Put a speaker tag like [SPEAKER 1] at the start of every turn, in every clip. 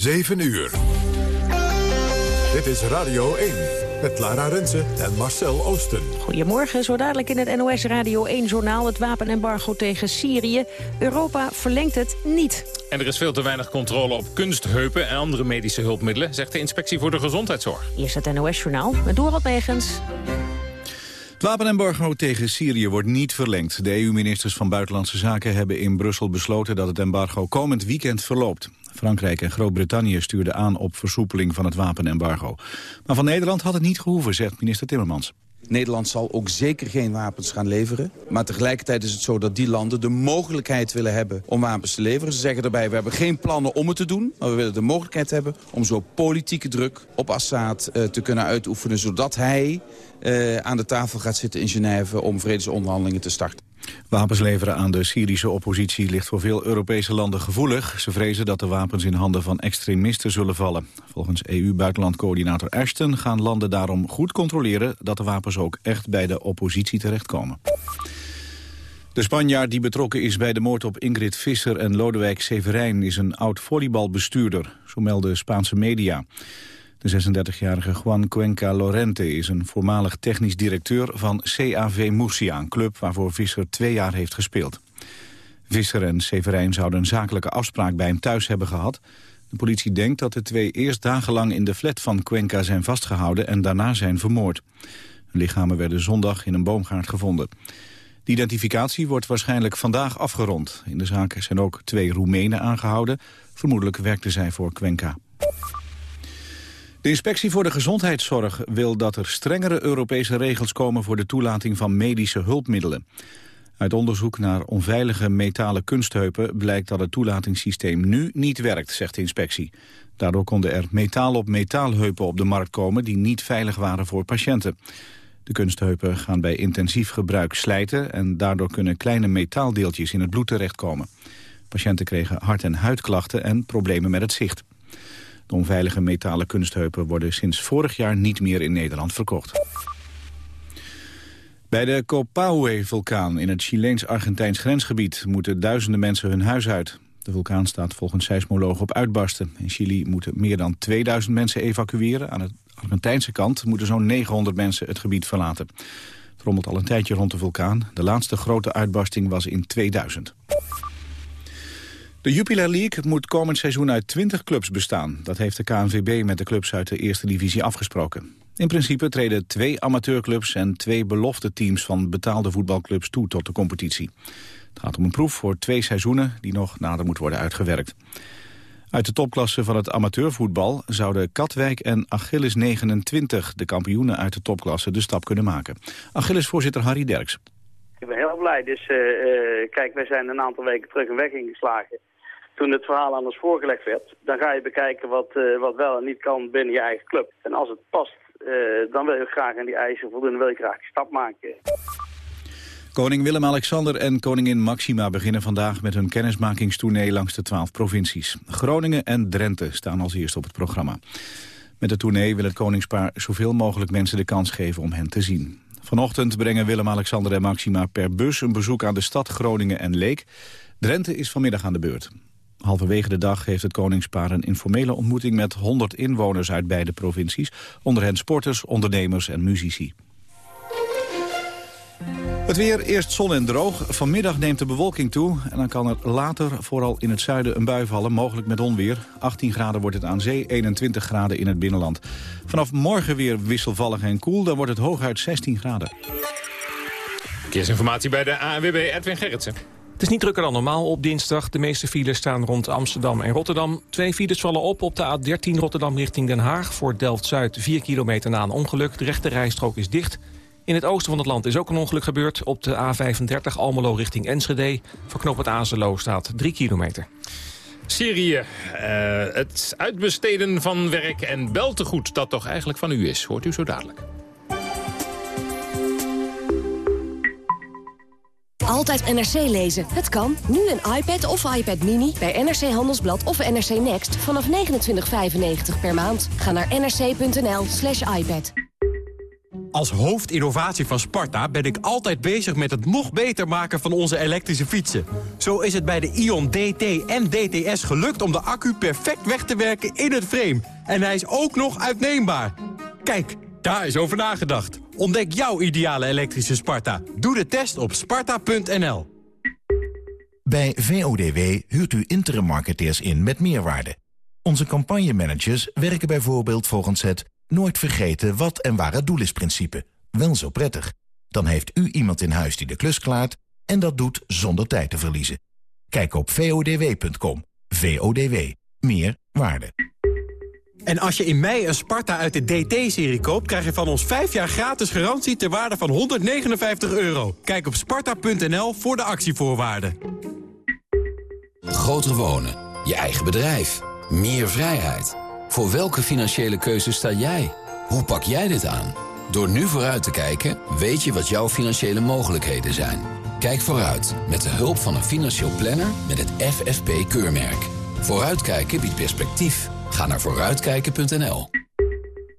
[SPEAKER 1] 7 uur. Dit is Radio 1 met Lara Rensen en Marcel Oosten.
[SPEAKER 2] Goedemorgen, zo dadelijk in het NOS Radio 1-journaal... het wapenembargo tegen Syrië. Europa verlengt het niet.
[SPEAKER 3] En er is veel te weinig controle op kunstheupen en andere medische hulpmiddelen... zegt de Inspectie voor de Gezondheidszorg.
[SPEAKER 2] Eerst het NOS-journaal met Dorot Megens.
[SPEAKER 4] Het wapenembargo tegen Syrië wordt niet verlengd. De EU-ministers van Buitenlandse Zaken hebben in Brussel besloten dat het embargo komend weekend verloopt. Frankrijk en Groot-Brittannië stuurden aan op versoepeling van het wapenembargo. Maar van Nederland had het niet gehoeven, zegt minister Timmermans.
[SPEAKER 5] Nederland zal ook zeker geen wapens gaan leveren. Maar tegelijkertijd is het zo dat die landen de mogelijkheid willen hebben om wapens te leveren. Ze zeggen daarbij, we hebben geen plannen om het te doen. Maar we willen de mogelijkheid hebben om zo politieke druk op Assad uh, te kunnen uitoefenen. Zodat hij uh, aan de tafel gaat zitten in Genève om vredesonderhandelingen te starten.
[SPEAKER 4] Wapens leveren aan de Syrische oppositie ligt voor veel Europese landen gevoelig. Ze vrezen dat de wapens in handen van extremisten zullen vallen. Volgens EU-buitenlandcoördinator Ashton gaan landen daarom goed controleren... dat de wapens ook echt bij de oppositie terechtkomen. De Spanjaard die betrokken is bij de moord op Ingrid Visser en Lodewijk Severijn... is een oud volleybalbestuurder, zo melden Spaanse media. De 36-jarige Juan Cuenca Lorente is een voormalig technisch directeur van CAV Murcia, een club waarvoor Visser twee jaar heeft gespeeld. Visser en Severijn zouden een zakelijke afspraak bij hem thuis hebben gehad. De politie denkt dat de twee eerst dagenlang in de flat van Cuenca zijn vastgehouden en daarna zijn vermoord. Hun lichamen werden zondag in een boomgaard gevonden. De identificatie wordt waarschijnlijk vandaag afgerond. In de zaak zijn ook twee Roemenen aangehouden. Vermoedelijk werkten zij voor Cuenca. De inspectie voor de gezondheidszorg wil dat er strengere Europese regels komen voor de toelating van medische hulpmiddelen. Uit onderzoek naar onveilige metalen kunstheupen blijkt dat het toelatingssysteem nu niet werkt, zegt de inspectie. Daardoor konden er metaal op metaalheupen op de markt komen die niet veilig waren voor patiënten. De kunstheupen gaan bij intensief gebruik slijten en daardoor kunnen kleine metaaldeeltjes in het bloed terechtkomen. Patiënten kregen hart- en huidklachten en problemen met het zicht. De onveilige metalen kunstheupen worden sinds vorig jaar niet meer in Nederland verkocht. Bij de Copahue-vulkaan in het Chileens-Argentijns grensgebied moeten duizenden mensen hun huis uit. De vulkaan staat volgens seismologen op uitbarsten. In Chili moeten meer dan 2000 mensen evacueren. Aan de Argentijnse kant moeten zo'n 900 mensen het gebied verlaten. Het rommelt al een tijdje rond de vulkaan. De laatste grote uitbarsting was in 2000. De Jupiler League moet komend seizoen uit 20 clubs bestaan. Dat heeft de KNVB met de clubs uit de eerste divisie afgesproken. In principe treden twee amateurclubs en twee belofte teams van betaalde voetbalclubs toe tot de competitie. Het gaat om een proef voor twee seizoenen die nog nader moet worden uitgewerkt. Uit de topklasse van het amateurvoetbal zouden Katwijk en Achilles 29, de kampioenen uit de topklasse, de stap kunnen maken. Achilles-voorzitter Harry Derks.
[SPEAKER 6] Ik ben heel blij. Dus uh, uh, kijk, wij zijn een aantal weken terug een weg ingeslagen toen het verhaal aan ons voorgelegd werd. Dan ga je bekijken wat, uh, wat wel en niet kan binnen je eigen club. En als het past, uh, dan wil je graag aan die eisen voldoen. Wil je graag stap maken.
[SPEAKER 4] Koning Willem-Alexander en koningin Maxima beginnen vandaag met hun kennismakingstournee langs de twaalf provincies. Groningen en Drenthe staan als eerste op het programma. Met de tournee wil het koningspaar zoveel mogelijk mensen de kans geven om hen te zien. Vanochtend brengen Willem-Alexander en Maxima per bus een bezoek aan de stad Groningen en Leek. Drenthe is vanmiddag aan de beurt. Halverwege de dag heeft het koningspaar een informele ontmoeting met 100 inwoners uit beide provincies. Onder hen sporters, ondernemers en muzici. Het weer, eerst zon en droog. Vanmiddag neemt de bewolking toe en dan kan er later vooral in het zuiden een bui vallen, mogelijk met onweer. 18 graden wordt het aan zee, 21 graden in het binnenland. Vanaf morgen weer wisselvallig en koel, dan wordt het hooguit 16 graden.
[SPEAKER 3] Verkeersinformatie bij de ANWB Edwin Gerritsen.
[SPEAKER 7] Het is niet drukker dan normaal op dinsdag. De meeste files staan rond Amsterdam en Rotterdam. Twee files vallen op op de A13 Rotterdam richting Den Haag... voor Delft-Zuid 4 kilometer na een ongeluk. De rechte rijstrook is dicht. In het oosten van het land is ook een ongeluk gebeurd. Op de A35 Almelo richting Enschede. Voor knop het staat 3 kilometer.
[SPEAKER 3] Syrië, uh, het uitbesteden van werk en beltegoed dat toch eigenlijk van u is. Hoort u zo dadelijk.
[SPEAKER 8] Altijd NRC lezen. Het kan. Nu een iPad of iPad Mini bij NRC Handelsblad of NRC Next vanaf 29,95 per maand. Ga naar nrc.nl slash iPad.
[SPEAKER 9] Als hoofdinnovatie van Sparta ben ik altijd bezig met het nog beter maken van onze elektrische fietsen. Zo is het bij de Ion DT en DTS gelukt om de accu perfect weg te werken in het frame. En hij is ook nog uitneembaar. Kijk, daar is over nagedacht. Ontdek jouw ideale elektrische Sparta. Doe de test op sparta.nl.
[SPEAKER 10] Bij VODW huurt u interim marketeers in met meerwaarde. Onze campagnemanagers werken bijvoorbeeld volgens het... nooit vergeten wat en waar het doel is principe. Wel zo prettig. Dan heeft u iemand in huis die de klus klaart... en dat doet zonder tijd te verliezen. Kijk op vodw.com. VODW. Meer waarde.
[SPEAKER 9] En als je in mei een Sparta uit de DT-serie koopt... krijg je van ons 5 jaar gratis garantie ter waarde van 159 euro. Kijk op sparta.nl voor de actievoorwaarden.
[SPEAKER 11] Groter wonen. Je eigen bedrijf. Meer vrijheid. Voor welke financiële keuze sta jij? Hoe pak jij dit aan? Door nu vooruit te kijken, weet je wat jouw financiële mogelijkheden zijn. Kijk vooruit met de hulp van een financieel planner met het FFP-keurmerk. Vooruitkijken biedt perspectief. Ga naar vooruitkijken.nl.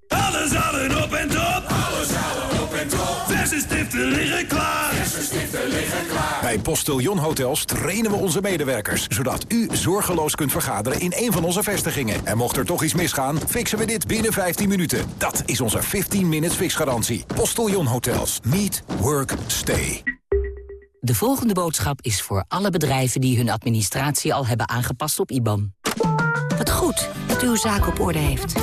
[SPEAKER 12] Alles hadden op en top. Alles hadden op en top. Verse stiften liggen klaar. Verse stiften liggen klaar.
[SPEAKER 13] Bij Postillon Hotels trainen we onze medewerkers... zodat u zorgeloos kunt vergaderen in een van onze vestigingen. En mocht er toch iets misgaan, fixen we dit binnen 15 minuten. Dat is onze 15 minutes fixgarantie. Postillon Hotels. Meet, work, stay.
[SPEAKER 14] De volgende boodschap is voor alle bedrijven die hun administratie al hebben aangepast op IBAN. Goed dat u uw zaak op orde heeft.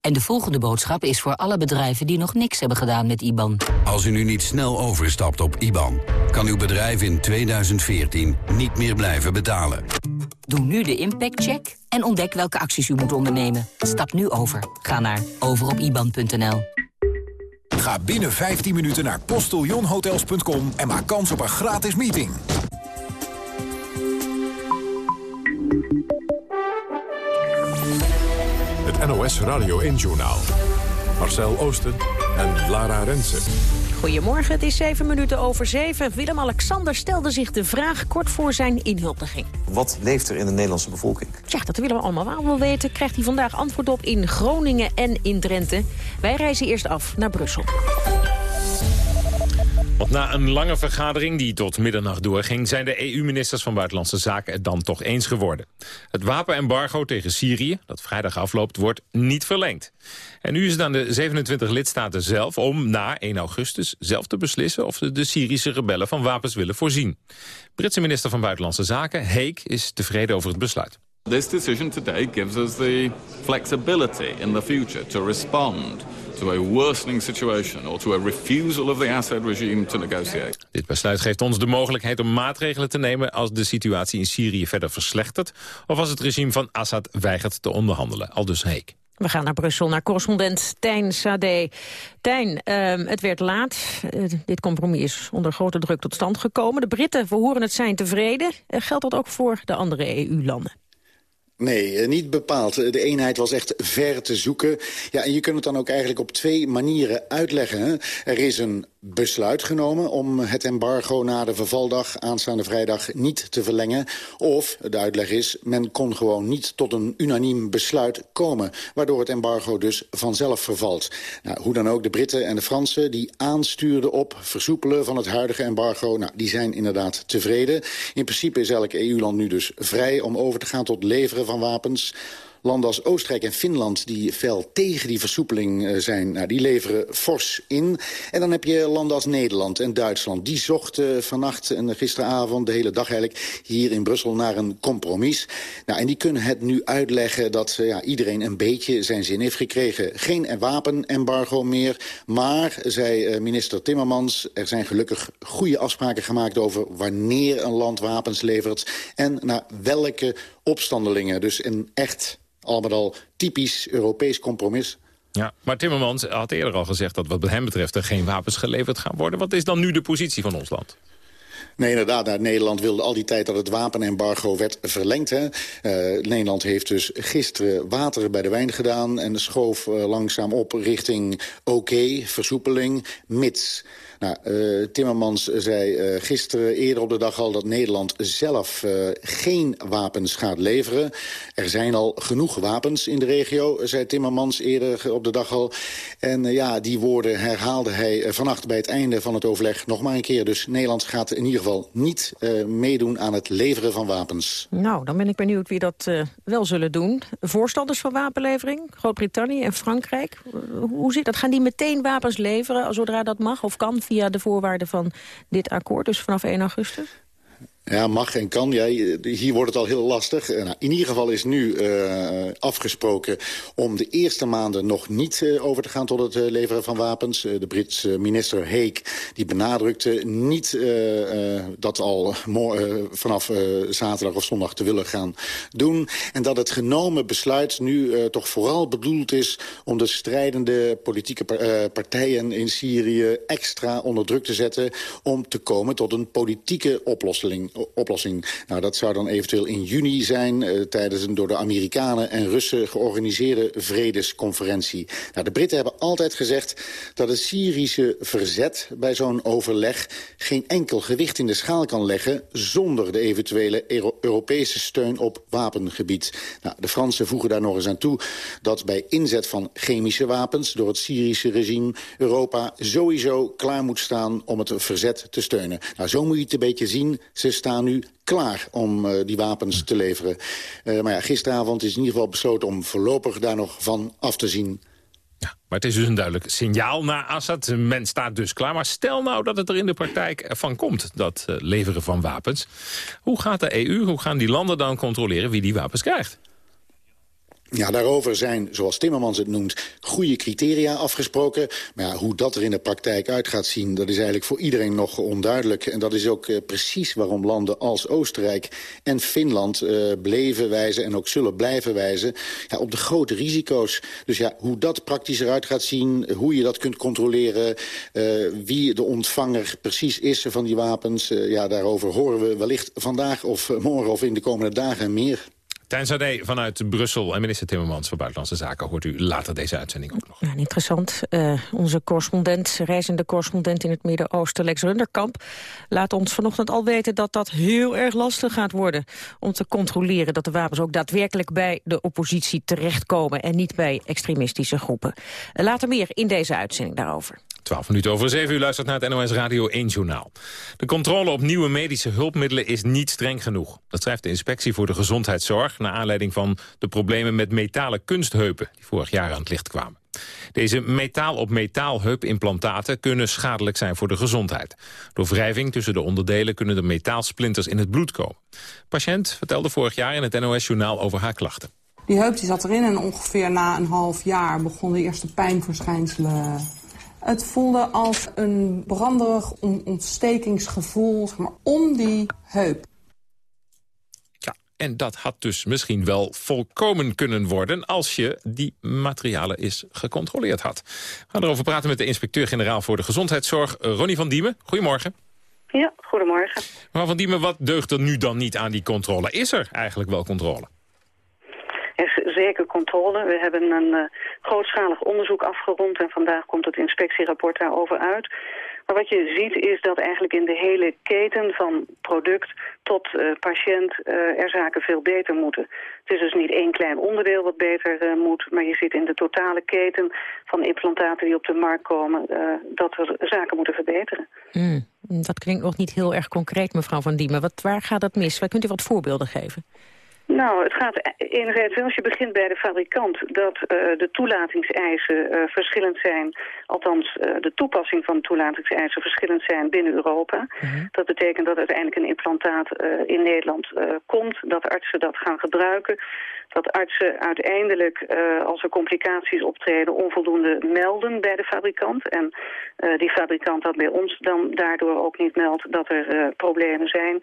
[SPEAKER 14] En de volgende boodschap is voor alle bedrijven die nog niks hebben gedaan met IBAN.
[SPEAKER 15] Als u nu niet snel overstapt op IBAN, kan uw bedrijf in 2014 niet meer blijven betalen.
[SPEAKER 14] Doe nu de impactcheck en ontdek welke acties u moet ondernemen. Stap nu over. Ga naar overopiban.nl.
[SPEAKER 13] Ga binnen 15 minuten naar postillonhotels.com en maak kans op een gratis meeting.
[SPEAKER 1] Het NOS Radio 1-journaal. Marcel Oosten en Lara Rensen.
[SPEAKER 2] Goedemorgen, het is zeven minuten over zeven. Willem-Alexander stelde zich de vraag kort voor zijn inhuldiging.
[SPEAKER 16] Wat leeft er in de Nederlandse bevolking?
[SPEAKER 2] Tja, dat willen we allemaal wel wel weten. Krijgt hij vandaag antwoord op in Groningen en in Drenthe. Wij reizen eerst af naar Brussel.
[SPEAKER 3] Want na een lange vergadering die tot middernacht doorging... zijn de EU-ministers van Buitenlandse Zaken het dan toch eens geworden. Het wapenembargo tegen Syrië, dat vrijdag afloopt, wordt niet verlengd. En nu is het aan de 27 lidstaten zelf om na 1 augustus zelf te beslissen... of ze de Syrische rebellen van wapens willen voorzien. Britse minister van Buitenlandse Zaken, Heek, is tevreden over het besluit.
[SPEAKER 17] This decision today gives us the flexibility in the future to respond to a worsening situation or to a refusal of the Assad regime to negotiate.
[SPEAKER 3] Dit besluit geeft ons de mogelijkheid om maatregelen te nemen als de situatie in Syrië verder verslechtert of als het regime van Assad weigert te onderhandelen. Aldus Heek.
[SPEAKER 2] We gaan naar Brussel, naar correspondent Tijn Sade. Tijn, ehm, het werd laat. Eh, dit compromis is onder grote druk tot stand gekomen. De Britten, we horen het, zijn tevreden. Uh, geldt dat ook voor de andere EU-landen?
[SPEAKER 18] Nee, eh, niet bepaald. De eenheid was echt ver te zoeken. Ja, en je kunt het dan ook eigenlijk op twee manieren uitleggen. Er is een besluit genomen om het embargo na de vervaldag aanstaande vrijdag niet te verlengen. Of, de uitleg is, men kon gewoon niet tot een unaniem besluit komen. Waardoor het embargo dus vanzelf vervalt. Nou, hoe dan ook, de Britten en de Fransen die aanstuurden op versoepelen van het huidige embargo. Nou, die zijn inderdaad tevreden. In principe is elk EU-land nu dus vrij om over te gaan tot leveren van wapens. Landen als Oostenrijk en Finland die fel tegen die versoepeling eh, zijn... Nou, die leveren fors in. En dan heb je landen als Nederland en Duitsland. Die zochten vannacht en gisteravond, de hele dag eigenlijk... hier in Brussel naar een compromis. Nou, en die kunnen het nu uitleggen dat ja, iedereen een beetje zijn zin heeft gekregen. Geen wapenembargo meer, maar, zei eh, minister Timmermans... er zijn gelukkig goede afspraken gemaakt over wanneer een land wapens levert... en naar welke opstandelingen. Dus een echt allemaal al typisch Europees compromis.
[SPEAKER 3] Ja, maar Timmermans had eerder al gezegd dat wat hem betreft er geen wapens geleverd gaan worden. Wat is dan nu de positie van ons land?
[SPEAKER 18] Nee, inderdaad. Nou, Nederland wilde al die tijd dat het wapenembargo werd verlengd. Hè. Uh, Nederland heeft dus gisteren water bij de wijn gedaan... en schoof uh, langzaam op richting oké, versoepeling, mits. Nou, uh, Timmermans zei uh, gisteren eerder op de dag al dat Nederland zelf uh, geen wapens gaat leveren. Er zijn al genoeg wapens in de regio, zei Timmermans eerder op de dag al. En ja, die woorden herhaalde hij vannacht bij het einde van het overleg nog maar een keer. Dus Nederland gaat in ieder geval niet meedoen aan het leveren van wapens.
[SPEAKER 2] Nou, dan ben ik benieuwd wie dat wel zullen doen. Voorstanders van wapenlevering, Groot-Brittannië en Frankrijk. hoe zit dat? Gaan die meteen wapens leveren zodra dat mag of kan de voorwaarden van dit akkoord, dus vanaf 1 augustus?
[SPEAKER 18] Ja, mag en kan. Ja, hier wordt het al heel lastig. Eh, nou, in ieder geval is nu uh, afgesproken om de eerste maanden nog niet over te gaan tot het leveren van wapens. de Britse minister Heek die benadrukte niet dat al vanaf zaterdag of zondag te willen gaan doen. En dat het genomen besluit nu toch vooral bedoeld is om de strijdende politieke partijen in Syrië extra onder druk te zetten om te komen tot een politieke oplossing oplossing. Nou, dat zou dan eventueel in juni zijn... Uh, tijdens een door de Amerikanen en Russen georganiseerde vredesconferentie. Nou, de Britten hebben altijd gezegd dat het Syrische verzet bij zo'n overleg... geen enkel gewicht in de schaal kan leggen... zonder de eventuele Euro Europese steun op wapengebied. Nou, de Fransen voegen daar nog eens aan toe... dat bij inzet van chemische wapens door het Syrische regime... Europa sowieso klaar moet staan om het verzet te steunen. Nou, zo moet je het een beetje zien. Ze staan nu klaar om uh, die wapens te leveren. Uh, maar ja, gisteravond is in ieder geval besloten om voorlopig daar nog van af te zien.
[SPEAKER 3] Ja, maar het is dus een duidelijk signaal naar Assad. Men staat dus klaar. Maar stel nou dat het er in de praktijk van komt, dat uh, leveren van wapens. Hoe gaat de EU, hoe gaan die landen dan controleren wie die wapens krijgt?
[SPEAKER 18] Ja, daarover zijn, zoals Timmermans het noemt, goede criteria afgesproken. Maar ja, hoe dat er in de praktijk uit gaat zien, dat is eigenlijk voor iedereen nog onduidelijk. En dat is ook uh, precies waarom landen als Oostenrijk en Finland uh, bleven wijzen en ook zullen blijven wijzen ja, op de grote risico's. Dus ja, hoe dat praktisch eruit gaat zien, hoe je dat kunt controleren, uh, wie de ontvanger precies is van die wapens, ja, daarover horen we wellicht vandaag of morgen of in de komende dagen meer.
[SPEAKER 3] Tijn Sade vanuit Brussel en minister Timmermans van Buitenlandse Zaken... hoort u later deze uitzending ook nog.
[SPEAKER 2] Ja, interessant. Uh, onze correspondent, reizende correspondent in het Midden-Oosten... Lex Runderkamp, laat ons vanochtend al weten... dat dat heel erg lastig gaat worden om te controleren... dat de wapens ook daadwerkelijk bij de oppositie terechtkomen... en niet bij extremistische groepen. Uh, later meer in deze uitzending daarover.
[SPEAKER 3] 12 minuten over 7 u luistert naar het NOS Radio 1 Journaal. De controle op nieuwe medische hulpmiddelen is niet streng genoeg. Dat schrijft de Inspectie voor de Gezondheidszorg... naar aanleiding van de problemen met metalen kunstheupen... die vorig jaar aan het licht kwamen. Deze metaal-op-metaal heupimplantaten kunnen schadelijk zijn voor de gezondheid. Door wrijving tussen de onderdelen kunnen er metaalsplinters in het bloed komen. De patiënt vertelde vorig jaar in het NOS-journaal over haar klachten.
[SPEAKER 19] Die heup die zat erin en ongeveer na een half jaar begonnen de eerste pijnverschijnselen het voelde als een branderig ontstekingsgevoel zeg maar, om die heup.
[SPEAKER 3] Ja, en dat had dus misschien wel volkomen kunnen worden... als je die materialen eens gecontroleerd had. We gaan erover praten met de inspecteur-generaal voor de gezondheidszorg... Ronnie van Diemen. Goedemorgen.
[SPEAKER 20] Ja, goedemorgen.
[SPEAKER 3] Mevrouw van Diemen, wat deugt er nu dan niet aan die controle? Is er eigenlijk wel controle?
[SPEAKER 20] Er zeker controle. We hebben een uh, grootschalig onderzoek afgerond en vandaag komt het inspectierapport daarover uit. Maar wat je ziet is dat eigenlijk in de hele keten van product tot uh, patiënt uh, er zaken veel beter moeten. Het is dus niet één klein onderdeel wat beter moet, maar je ziet in de totale keten van implantaten die op de markt komen dat er zaken moeten verbeteren.
[SPEAKER 2] Mm, dat klinkt nog niet heel erg concreet, mevrouw Van Diemen. Wat, waar gaat dat mis? Waar kunt u wat voorbeelden geven?
[SPEAKER 20] Nou, het gaat enerzijds wel als je begint bij de fabrikant dat uh, de toelatingseisen uh, verschillend zijn. Althans, uh, de toepassing van de toelatingseisen verschillend zijn binnen Europa. -hmm. Dat betekent dat uiteindelijk een implantaat in Nederland komt, dat artsen dat gaan gebruiken. Dat artsen uiteindelijk, als er complicaties optreden, onvoldoende melden bij de fabrikant. En die fabrikant dat bij ons dan daardoor ook niet meldt dat er problemen zijn.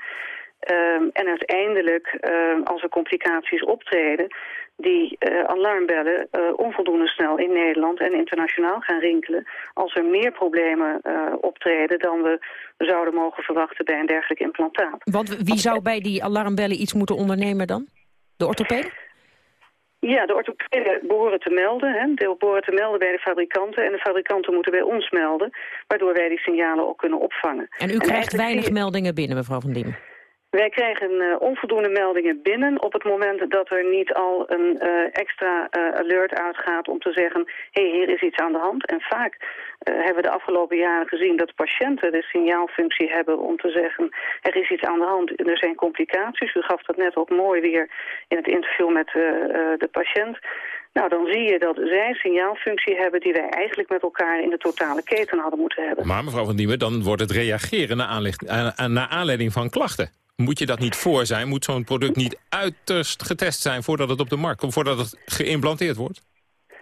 [SPEAKER 20] Um, en uiteindelijk, uh, als er complicaties optreden, die uh, alarmbellen uh, onvoldoende snel in Nederland en internationaal gaan rinkelen. Als er meer problemen optreden dan we zouden mogen verwachten bij een dergelijk implantaat.
[SPEAKER 2] Want wie zou bij die alarmbellen iets moeten ondernemen dan? De orthopeden?
[SPEAKER 20] Ja, de orthopeden behoren te melden. Hè. De behoren te melden bij de fabrikanten. En de fabrikanten moeten bij ons melden. Waardoor wij die signalen ook kunnen opvangen.
[SPEAKER 2] En u krijgt weinig meldingen binnen, mevrouw Van Diemen?
[SPEAKER 20] Wij krijgen uh, onvoldoende meldingen binnen op het moment dat er niet al een uh, extra uh, alert uitgaat om te zeggen, hé, hey, hier is iets aan de hand. En vaak hebben we de afgelopen jaren gezien dat patiënten de signaalfunctie hebben om te zeggen, er is iets aan de hand, er zijn complicaties. U gaf dat net ook mooi weer in het interview met de patiënt. Nou, dan zie je dat zij signaalfunctie hebben die wij eigenlijk met elkaar in de totale keten hadden moeten hebben.
[SPEAKER 3] Maar mevrouw Van Diemen, dan wordt het reageren naar aanleiding van klachten. Moet je dat niet voor zijn? Moet zo'n product niet uiterst getest zijn voordat het op de markt komt, voordat het geïmplanteerd wordt?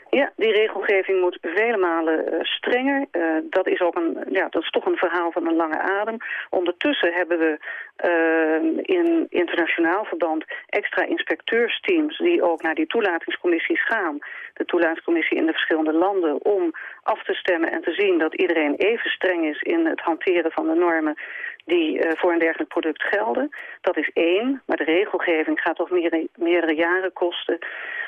[SPEAKER 20] Ja, die regelgeving moet vele malen uh, strenger. Uh, dat, is ook een, ja, dat is toch een verhaal van een lange adem. Ondertussen hebben we uh, in internationaal verband extra inspecteursteams... die ook naar die toelatingscommissies gaan. De toelatingscommissie in de verschillende landen... om af te stemmen en te zien dat iedereen even streng is... in het hanteren van de normen die uh, voor een dergelijk product gelden. Dat is één, maar de regelgeving gaat toch meerdere, meerdere jaren kosten.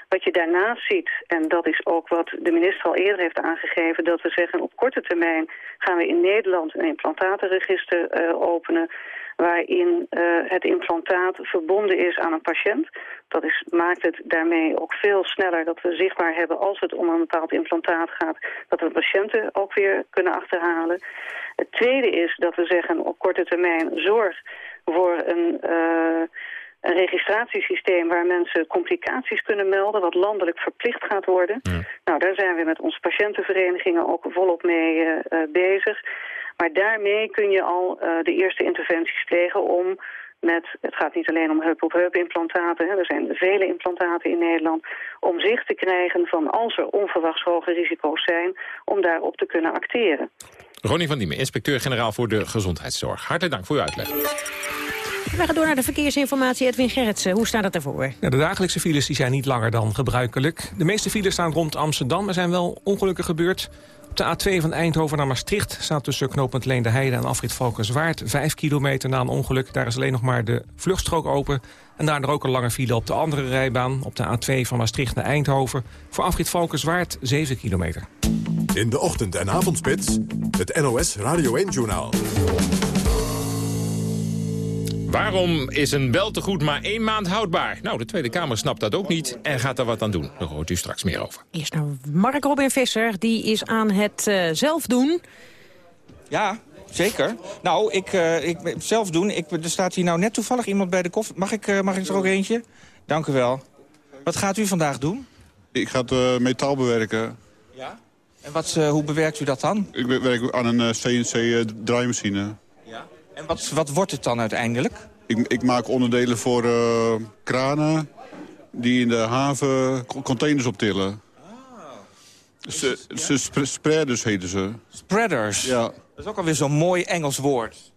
[SPEAKER 20] Wat je daarnaast ziet, en dat is ook wat de minister al eerder heeft aangegeven... dat we zeggen op korte termijn gaan we in Nederland een implantatenregister uh, openen waarin uh, het implantaat verbonden is aan een patiënt. Dat is, maakt het daarmee ook veel sneller dat we zichtbaar hebben als het om een bepaald implantaat gaat, dat we patiënten ook weer kunnen achterhalen. Het tweede is dat we zeggen op korte termijn zorg voor een... Uh, een registratiesysteem waar mensen complicaties kunnen melden... wat landelijk verplicht gaat worden. Ja. Nou, daar zijn we met onze patiëntenverenigingen ook volop mee uh, bezig. Maar daarmee kun je al uh, de eerste interventies plegen om met, het gaat niet alleen om heup-op-heup implantaten, hè, er zijn vele implantaten in Nederland, om zicht te krijgen van als er onverwachts hoge risico's zijn, om daarop te kunnen acteren.
[SPEAKER 3] Ronnie van Diemen, inspecteur-generaal voor de gezondheidszorg. Hartelijk dank voor uw uitleg.
[SPEAKER 2] We gaan door naar de verkeersinformatie. Edwin Gerritsen, hoe staat het ervoor?
[SPEAKER 7] Ja, de dagelijkse files die zijn niet langer dan gebruikelijk. De meeste files staan rond Amsterdam. Er zijn wel ongelukken gebeurd. Op de A2 van Eindhoven naar Maastricht staat tussen knooppunt Leende Heide en afrit Valkenswaard 5 kilometer na een ongeluk. Daar is alleen nog maar de vluchtstrook open. En daardoor ook een lange file op de andere rijbaan. Op de A2 van Maastricht naar Eindhoven. Voor afrit Valkenswaard 7 kilometer.
[SPEAKER 1] In de ochtend- en avondspits, het NOS Radio 1-journaal.
[SPEAKER 3] Waarom is een beltegoed maar één maand houdbaar? Nou, de Tweede Kamer snapt dat ook niet en gaat er wat aan doen. Daar hoort u straks meer over.
[SPEAKER 2] Eerst naar Mark Robin Visser, die is aan het uh, zelf doen.
[SPEAKER 21] Ja, zeker. Nou, ik, uh, ik zelf doen. Ik, er staat hier nou net toevallig iemand bij de koffie. Mag ik, uh, mag ik er ook eentje? Dank u wel. Wat gaat u vandaag doen?
[SPEAKER 22] Ik ga het metaal bewerken.
[SPEAKER 21] Ja? En wat, hoe bewerkt u dat dan?
[SPEAKER 22] Ik werk aan een CNC-draaimachine.
[SPEAKER 21] En wat, wat wordt het dan uiteindelijk?
[SPEAKER 22] Ik, ik maak onderdelen voor uh, kranen die in de haven containers optillen. Ah. Ze, ze sp spreaders heten ze.
[SPEAKER 21] Spreaders?
[SPEAKER 22] Ja.
[SPEAKER 21] Dat is ook alweer zo'n mooi Engels woord.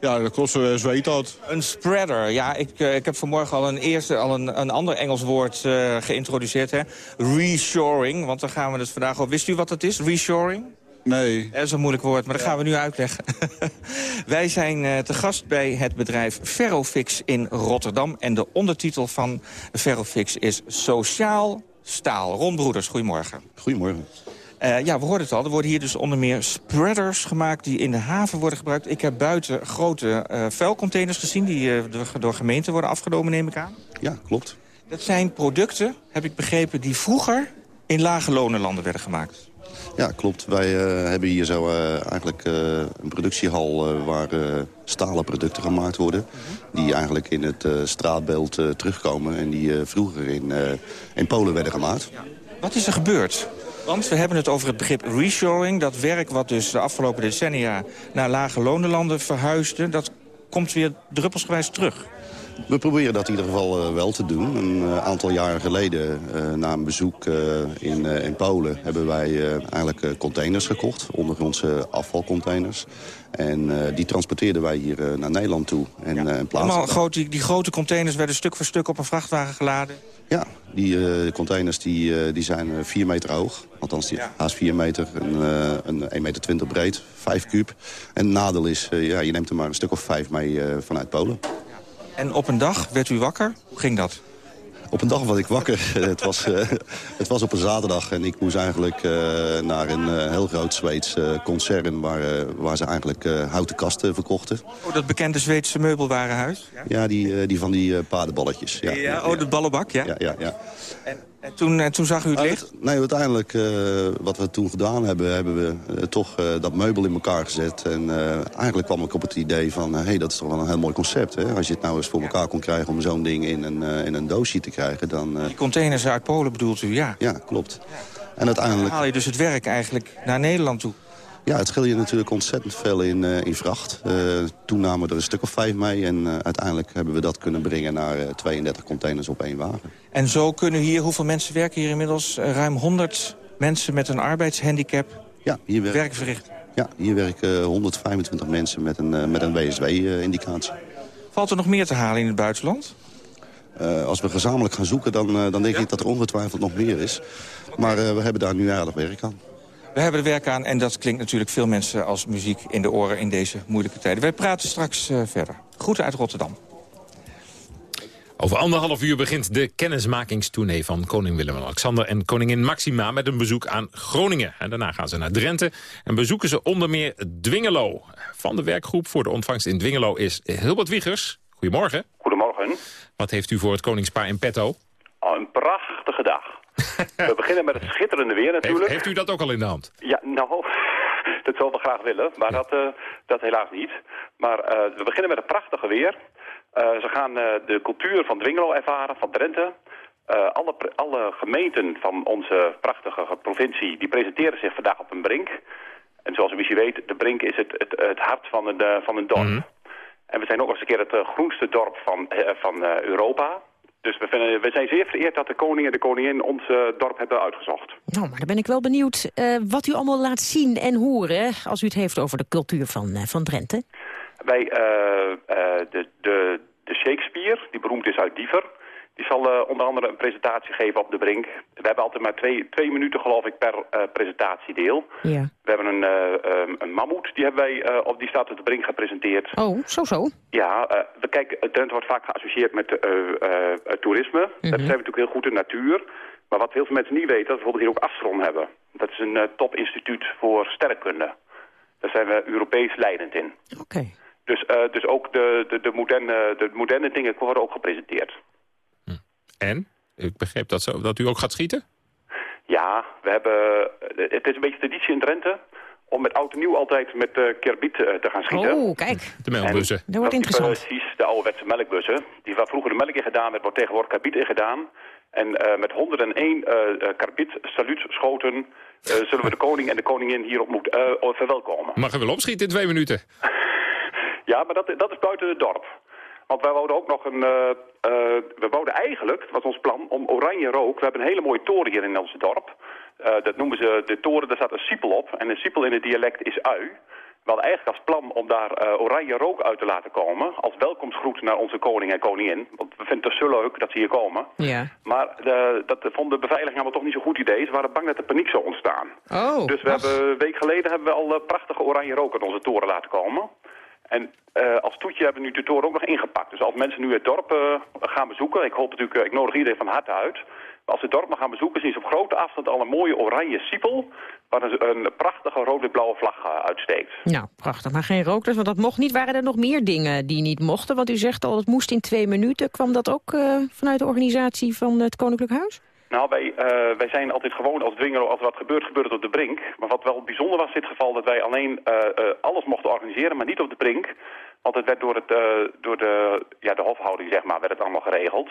[SPEAKER 22] Ja, dat klopt, zo weet dat.
[SPEAKER 21] Een spreader, ja, ik, uh, ik heb vanmorgen al een, eerste, al een, een ander Engels woord uh, geïntroduceerd. Hè? Reshoring, want daar gaan we het vandaag over. Wist u wat dat is, reshoring?
[SPEAKER 22] Nee.
[SPEAKER 21] Dat is een moeilijk woord, maar dat gaan we nu uitleggen. Wij zijn uh, te gast bij het bedrijf Ferrofix in Rotterdam. En de ondertitel van Ferrofix is Sociaal Staal. Ron Broeders, goedemorgen.
[SPEAKER 23] Goedemorgen.
[SPEAKER 21] Uh, ja, we hoorden het al. Er worden hier dus onder meer spreaders gemaakt die in de haven worden gebruikt. Ik heb buiten grote uh, vuilcontainers gezien die uh, door, door gemeenten worden afgenomen, neem ik aan.
[SPEAKER 23] Ja, klopt.
[SPEAKER 21] Dat zijn producten, heb ik begrepen, die vroeger in lage lonenlanden werden gemaakt.
[SPEAKER 23] Ja, klopt. Wij uh, hebben hier zo uh, eigenlijk uh, een productiehal waar stalen producten gemaakt worden. Die eigenlijk in het straatbeeld terugkomen en die vroeger in, in Polen werden gemaakt.
[SPEAKER 21] Wat is er gebeurd? Want we hebben het over het begrip reshoring. Dat werk wat dus de afgelopen decennia naar lage lonenlanden verhuisde... dat komt weer druppelsgewijs terug.
[SPEAKER 23] We proberen dat in ieder geval uh, wel te doen. Een uh, aantal jaren geleden, uh, na een bezoek in, in Polen... hebben wij eigenlijk containers gekocht, ondergrondse afvalcontainers. En die transporteerden wij hier naar Nederland toe. En, ja. en
[SPEAKER 21] Allemaal groot, die, grote containers werden stuk voor stuk op een vrachtwagen geladen?
[SPEAKER 23] Ja, die containers die, die zijn 4 meter hoog. Althans, die ja. haast 4 meter, een, een 1,20 meter breed, 5 kuub. En het nadeel is, ja, je neemt er maar een stuk of 5 mee vanuit Polen.
[SPEAKER 21] En op een dag werd u wakker. Hoe ging dat?
[SPEAKER 23] Op een dag was ik wakker. het, was, eh, het was op een zaterdag en ik moest eigenlijk eh, naar een eh, heel groot Zweeds concern... Waar, waar ze eigenlijk houten kasten verkochten.
[SPEAKER 21] Oh, dat bekende Zweedse meubelwarenhuis?
[SPEAKER 23] Ja, die, die van die paardenballetjes. Ja,
[SPEAKER 21] Ja, oh, de ballenbak, ja.
[SPEAKER 23] ja, ja, ja.
[SPEAKER 21] En toen, en toen zag u het licht?
[SPEAKER 23] Nee, uiteindelijk, eh, wat we toen gedaan hebben... hebben we eh, toch eh, dat meubel in elkaar gezet. En eh, eigenlijk kwam ik op het idee van... hé, hey, dat is toch wel een heel mooi concept. Hè? Als je het nou eens voor elkaar kon krijgen om zo'n ding in een, eh, in een doosje te krijgen... dan... eh,
[SPEAKER 21] Die containers uit Polen bedoelt u, ja.
[SPEAKER 23] ja, klopt. En
[SPEAKER 21] Dan
[SPEAKER 23] uiteindelijk...
[SPEAKER 21] haal je dus het werk eigenlijk naar Nederland toe.
[SPEAKER 23] Ja, het scheelt je natuurlijk ontzettend veel in, eh, in vracht. Eh, toen namen we er een stuk of vijf mee. En eh, uiteindelijk hebben we dat kunnen brengen naar eh, 32 containers op één wagen.
[SPEAKER 21] En zo kunnen hier, hoeveel mensen werken hier inmiddels? Ruim 100 mensen met een arbeidshandicap
[SPEAKER 23] Ja, hier werken,
[SPEAKER 21] werk verricht.
[SPEAKER 23] ja, hier werken 125 mensen met een, met een WSW-indicatie.
[SPEAKER 21] Valt er nog meer te halen in het buitenland?
[SPEAKER 23] Als we gezamenlijk gaan zoeken, dan, dan denk ik dat er ongetwijfeld nog meer is. Maar we hebben daar nu aardig werk aan.
[SPEAKER 21] We hebben er werk aan en dat klinkt natuurlijk veel mensen als muziek in de oren in deze moeilijke tijden. Wij praten straks eh, verder. Groeten uit Rotterdam.
[SPEAKER 3] Over anderhalf uur begint de kennismakingstournee van koning Willem-Alexander en koningin Maxima met een bezoek aan Groningen. En daarna gaan ze naar Drenthe en bezoeken ze onder meer Dwingelo. Van de werkgroep voor de ontvangst in Dwingelo is Hilbert Wiegers. Goedemorgen.
[SPEAKER 24] Goedemorgen.
[SPEAKER 3] Wat heeft u voor het koningspaar in petto?
[SPEAKER 24] Oh, een prachtige dag. We beginnen met het schitterende weer natuurlijk.
[SPEAKER 3] Heeft, heeft u dat ook al in de hand?
[SPEAKER 24] Ja, nou, dat zou we graag willen, maar dat, eh, dat helaas niet. Maar eh, we beginnen met het prachtige weer. Eh, ze gaan de cultuur van Dwingelo ervaren, van Drenthe. Alle, alle gemeenten van onze prachtige provincie die presenteren zich vandaag op een brink. En zoals u misschien weet, de brink is het, het, het hart van een, van een dorp. En we zijn ook nog eens een keer het groenste dorp van, van Europa. Dus we, vinden, we zijn zeer vereerd dat de koning en de koningin ons eh, dorp hebben uitgezocht.
[SPEAKER 2] Nou, maar dan ben ik wel benieuwd eh, wat u allemaal laat zien en horen... als u het heeft over de cultuur van, eh, van Drenthe.
[SPEAKER 24] Wij, de, de, de Shakespeare, die beroemd is uit Diever... die zal eh, onder andere een presentatie geven op de Brink. We hebben altijd maar twee, twee minuten, geloof ik, per eh, presentatiedeel.
[SPEAKER 2] Ja.
[SPEAKER 24] We hebben een, ehm, een mammoet, die, hebben wij, op, die staat op de Brink gepresenteerd.
[SPEAKER 2] Oh, zo zo.
[SPEAKER 24] Ja, we kijken, Drenthe wordt vaak geassocieerd met toerisme. Dat zijn we natuurlijk heel goed in natuur. Maar wat heel veel mensen niet weten, dat we bijvoorbeeld hier ook Astron hebben. Dat is een topinstituut voor sterrenkunde. Daar zijn we Europees leidend in.
[SPEAKER 2] Oké.
[SPEAKER 24] Dus, dus ook de, de, de, moderne, de moderne dingen worden ook gepresenteerd.
[SPEAKER 3] En? Ik begreep dat, zo, dat u ook gaat schieten?
[SPEAKER 24] Ja, we hebben, eh, het is een beetje traditie in Drenthe om met oud en nieuw altijd met eh kerbiet eh, te gaan schieten.
[SPEAKER 2] Oh, kijk.
[SPEAKER 3] De melkbussen.
[SPEAKER 2] Dat wordt
[SPEAKER 24] is
[SPEAKER 2] interessant.
[SPEAKER 24] Precies, de ouderwetse melkbussen. Die waar vroeger de melk in gedaan werd, wordt tegenwoordig karbiet in gedaan. En eh, met 101 eh uh, karbiet saluutschoten eh, zullen we de koning en de koningin hier ontmoet, eh, verwelkomen.
[SPEAKER 3] Mag er wel opschieten in twee minuten?
[SPEAKER 24] Ja, maar dat, dat is buiten het dorp. Want wij wouden ook nog een... eh, we wouden eigenlijk, dat was ons plan, om oranje rook... We hebben een hele mooie toren hier in ons dorp. Eh, dat noemen ze de toren, daar staat een siepel op. En een siepel in het dialect is ui. We hadden eigenlijk als plan om daar oranje rook uit te laten komen... als welkomstgroet naar onze koning en koningin. Want we vinden het zo leuk dat ze hier komen.
[SPEAKER 2] Ja.
[SPEAKER 24] Maar de, dat vond de beveiliging allemaal toch niet zo'n goed idee. Ze waren bang dat er paniek zou ontstaan.
[SPEAKER 2] Oh,
[SPEAKER 24] Dus we hebben, een week geleden hebben we al prachtige oranje rook uit onze toren laten komen. En eh, als toetje hebben we nu de toren ook nog ingepakt. Dus als mensen nu het dorp eh, gaan bezoeken, ik hoop natuurlijk, eh, ik nodig iedereen van harte uit. Maar als ze het dorp maar gaan bezoeken, zien ze op grote afstand al een mooie oranje siepel, waar een, een prachtige rood-wit-blauwe vlag uitsteekt.
[SPEAKER 2] Nou, prachtig. Maar geen rook dus, want dat mocht niet. Waren er nog meer dingen die niet mochten? Want u zegt al, het moest in twee minuten. Kwam dat ook vanuit de organisatie van het Koninklijk Huis?
[SPEAKER 24] Nou, wij, eh, wij zijn altijd gewoon als dwinger, als er wat gebeurt, gebeurt het op de brink. Maar wat wel bijzonder was in dit geval, dat wij alleen eh, eh, alles mochten organiseren, maar niet op de brink. Want het werd door, het, eh, door de, ja, de hofhouding, zeg maar, werd het allemaal geregeld.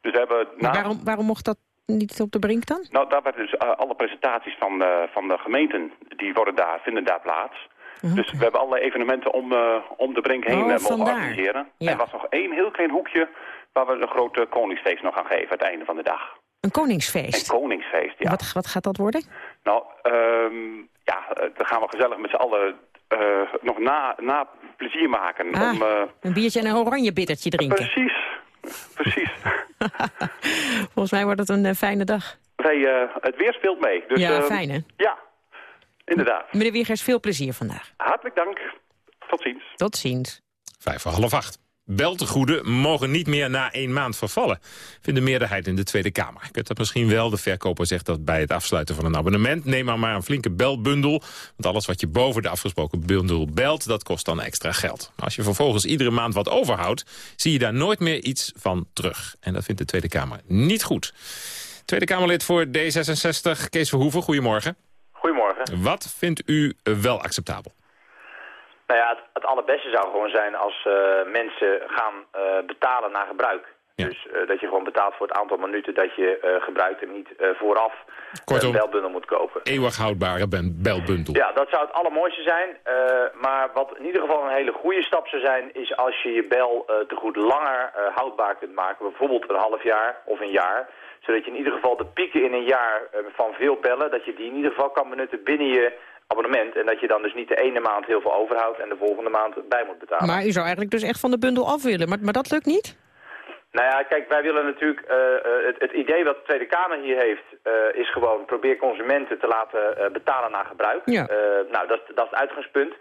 [SPEAKER 24] Dus we hebben... Na-
[SPEAKER 2] waarom, waarom mocht dat niet op de brink dan?
[SPEAKER 24] Nou, daar werden dus alle presentaties van, van de gemeenten, die worden daar, vinden daar plaats. Dus we hebben allerlei evenementen om, om de brink heen
[SPEAKER 2] Oh,
[SPEAKER 24] mogen
[SPEAKER 2] vandaar.
[SPEAKER 24] organiseren.
[SPEAKER 2] Ja.
[SPEAKER 24] Er was nog één heel klein hoekje waar we een groot eh, koningsfeest nog gaan geven aan het einde van de dag.
[SPEAKER 2] Een koningsfeest.
[SPEAKER 24] Een koningsfeest, ja.
[SPEAKER 2] Wat, wat gaat dat worden?
[SPEAKER 24] Nou, ehm, ja, eh, dan gaan we gezellig met z'n allen eh, nog na, na plezier maken.
[SPEAKER 2] Ah,
[SPEAKER 24] Om, eh,
[SPEAKER 2] Een biertje en een oranje bittertje drinken.
[SPEAKER 24] precies, precies.
[SPEAKER 2] Volgens mij wordt het een fijne dag.
[SPEAKER 24] Wij, eh, het weer speelt mee. Dus,
[SPEAKER 2] ja,
[SPEAKER 24] eh,
[SPEAKER 2] fijn hè?
[SPEAKER 24] Ja, inderdaad.
[SPEAKER 2] Meneer Wiegers, veel plezier vandaag.
[SPEAKER 24] Hartelijk dank. Tot ziens.
[SPEAKER 2] Tot ziens.
[SPEAKER 3] Vijf voor half acht. Beltegoeden mogen niet meer na één maand vervallen. Vindt de meerderheid in de Tweede Kamer. Ik weet dat misschien wel. De verkoper zegt dat bij het afsluiten van een abonnement... neem maar maar een flinke belbundel. Want alles wat je boven de afgesproken bundel belt... dat kost dan extra geld. Als je vervolgens iedere maand wat overhoudt... zie je daar nooit meer iets van terug. En dat vindt de Tweede Kamer niet goed. Tweede Kamerlid voor D66, Kees Verhoeven. Goedemorgen.
[SPEAKER 25] Goedemorgen.
[SPEAKER 3] Wat vindt u wel acceptabel?
[SPEAKER 25] Nou ja, het, het allerbeste zou gewoon zijn als uh, mensen gaan uh, betalen naar gebruik. Ja. Dus uh, dat je gewoon betaalt voor het aantal minuten dat je gebruikt en niet vooraf
[SPEAKER 3] Kortom,
[SPEAKER 25] een belbundel moet kopen.
[SPEAKER 3] Eeuwig houdbare belbundel.
[SPEAKER 25] Ja, dat zou het allermooiste zijn. maar wat in ieder geval een hele goede stap zou zijn... is als je je bel te goed langer houdbaar kunt maken. Bijvoorbeeld een half jaar of een jaar zodat je in ieder geval de pieken in een jaar van veel bellen... dat je die in ieder geval kan benutten binnen je abonnement. En dat je dan dus niet de ene maand heel veel overhoudt en de volgende maand bij moet betalen.
[SPEAKER 2] Maar u zou eigenlijk dus echt van de bundel af willen, maar, maar dat lukt niet?
[SPEAKER 25] Nou ja, kijk, wij willen natuurlijk, uh, het, het, idee wat de Tweede Kamer hier heeft, uh, is gewoon probeer consumenten te laten uh, betalen naar gebruik.
[SPEAKER 2] Ja.
[SPEAKER 25] nou, dat, dat is het uitgangspunt.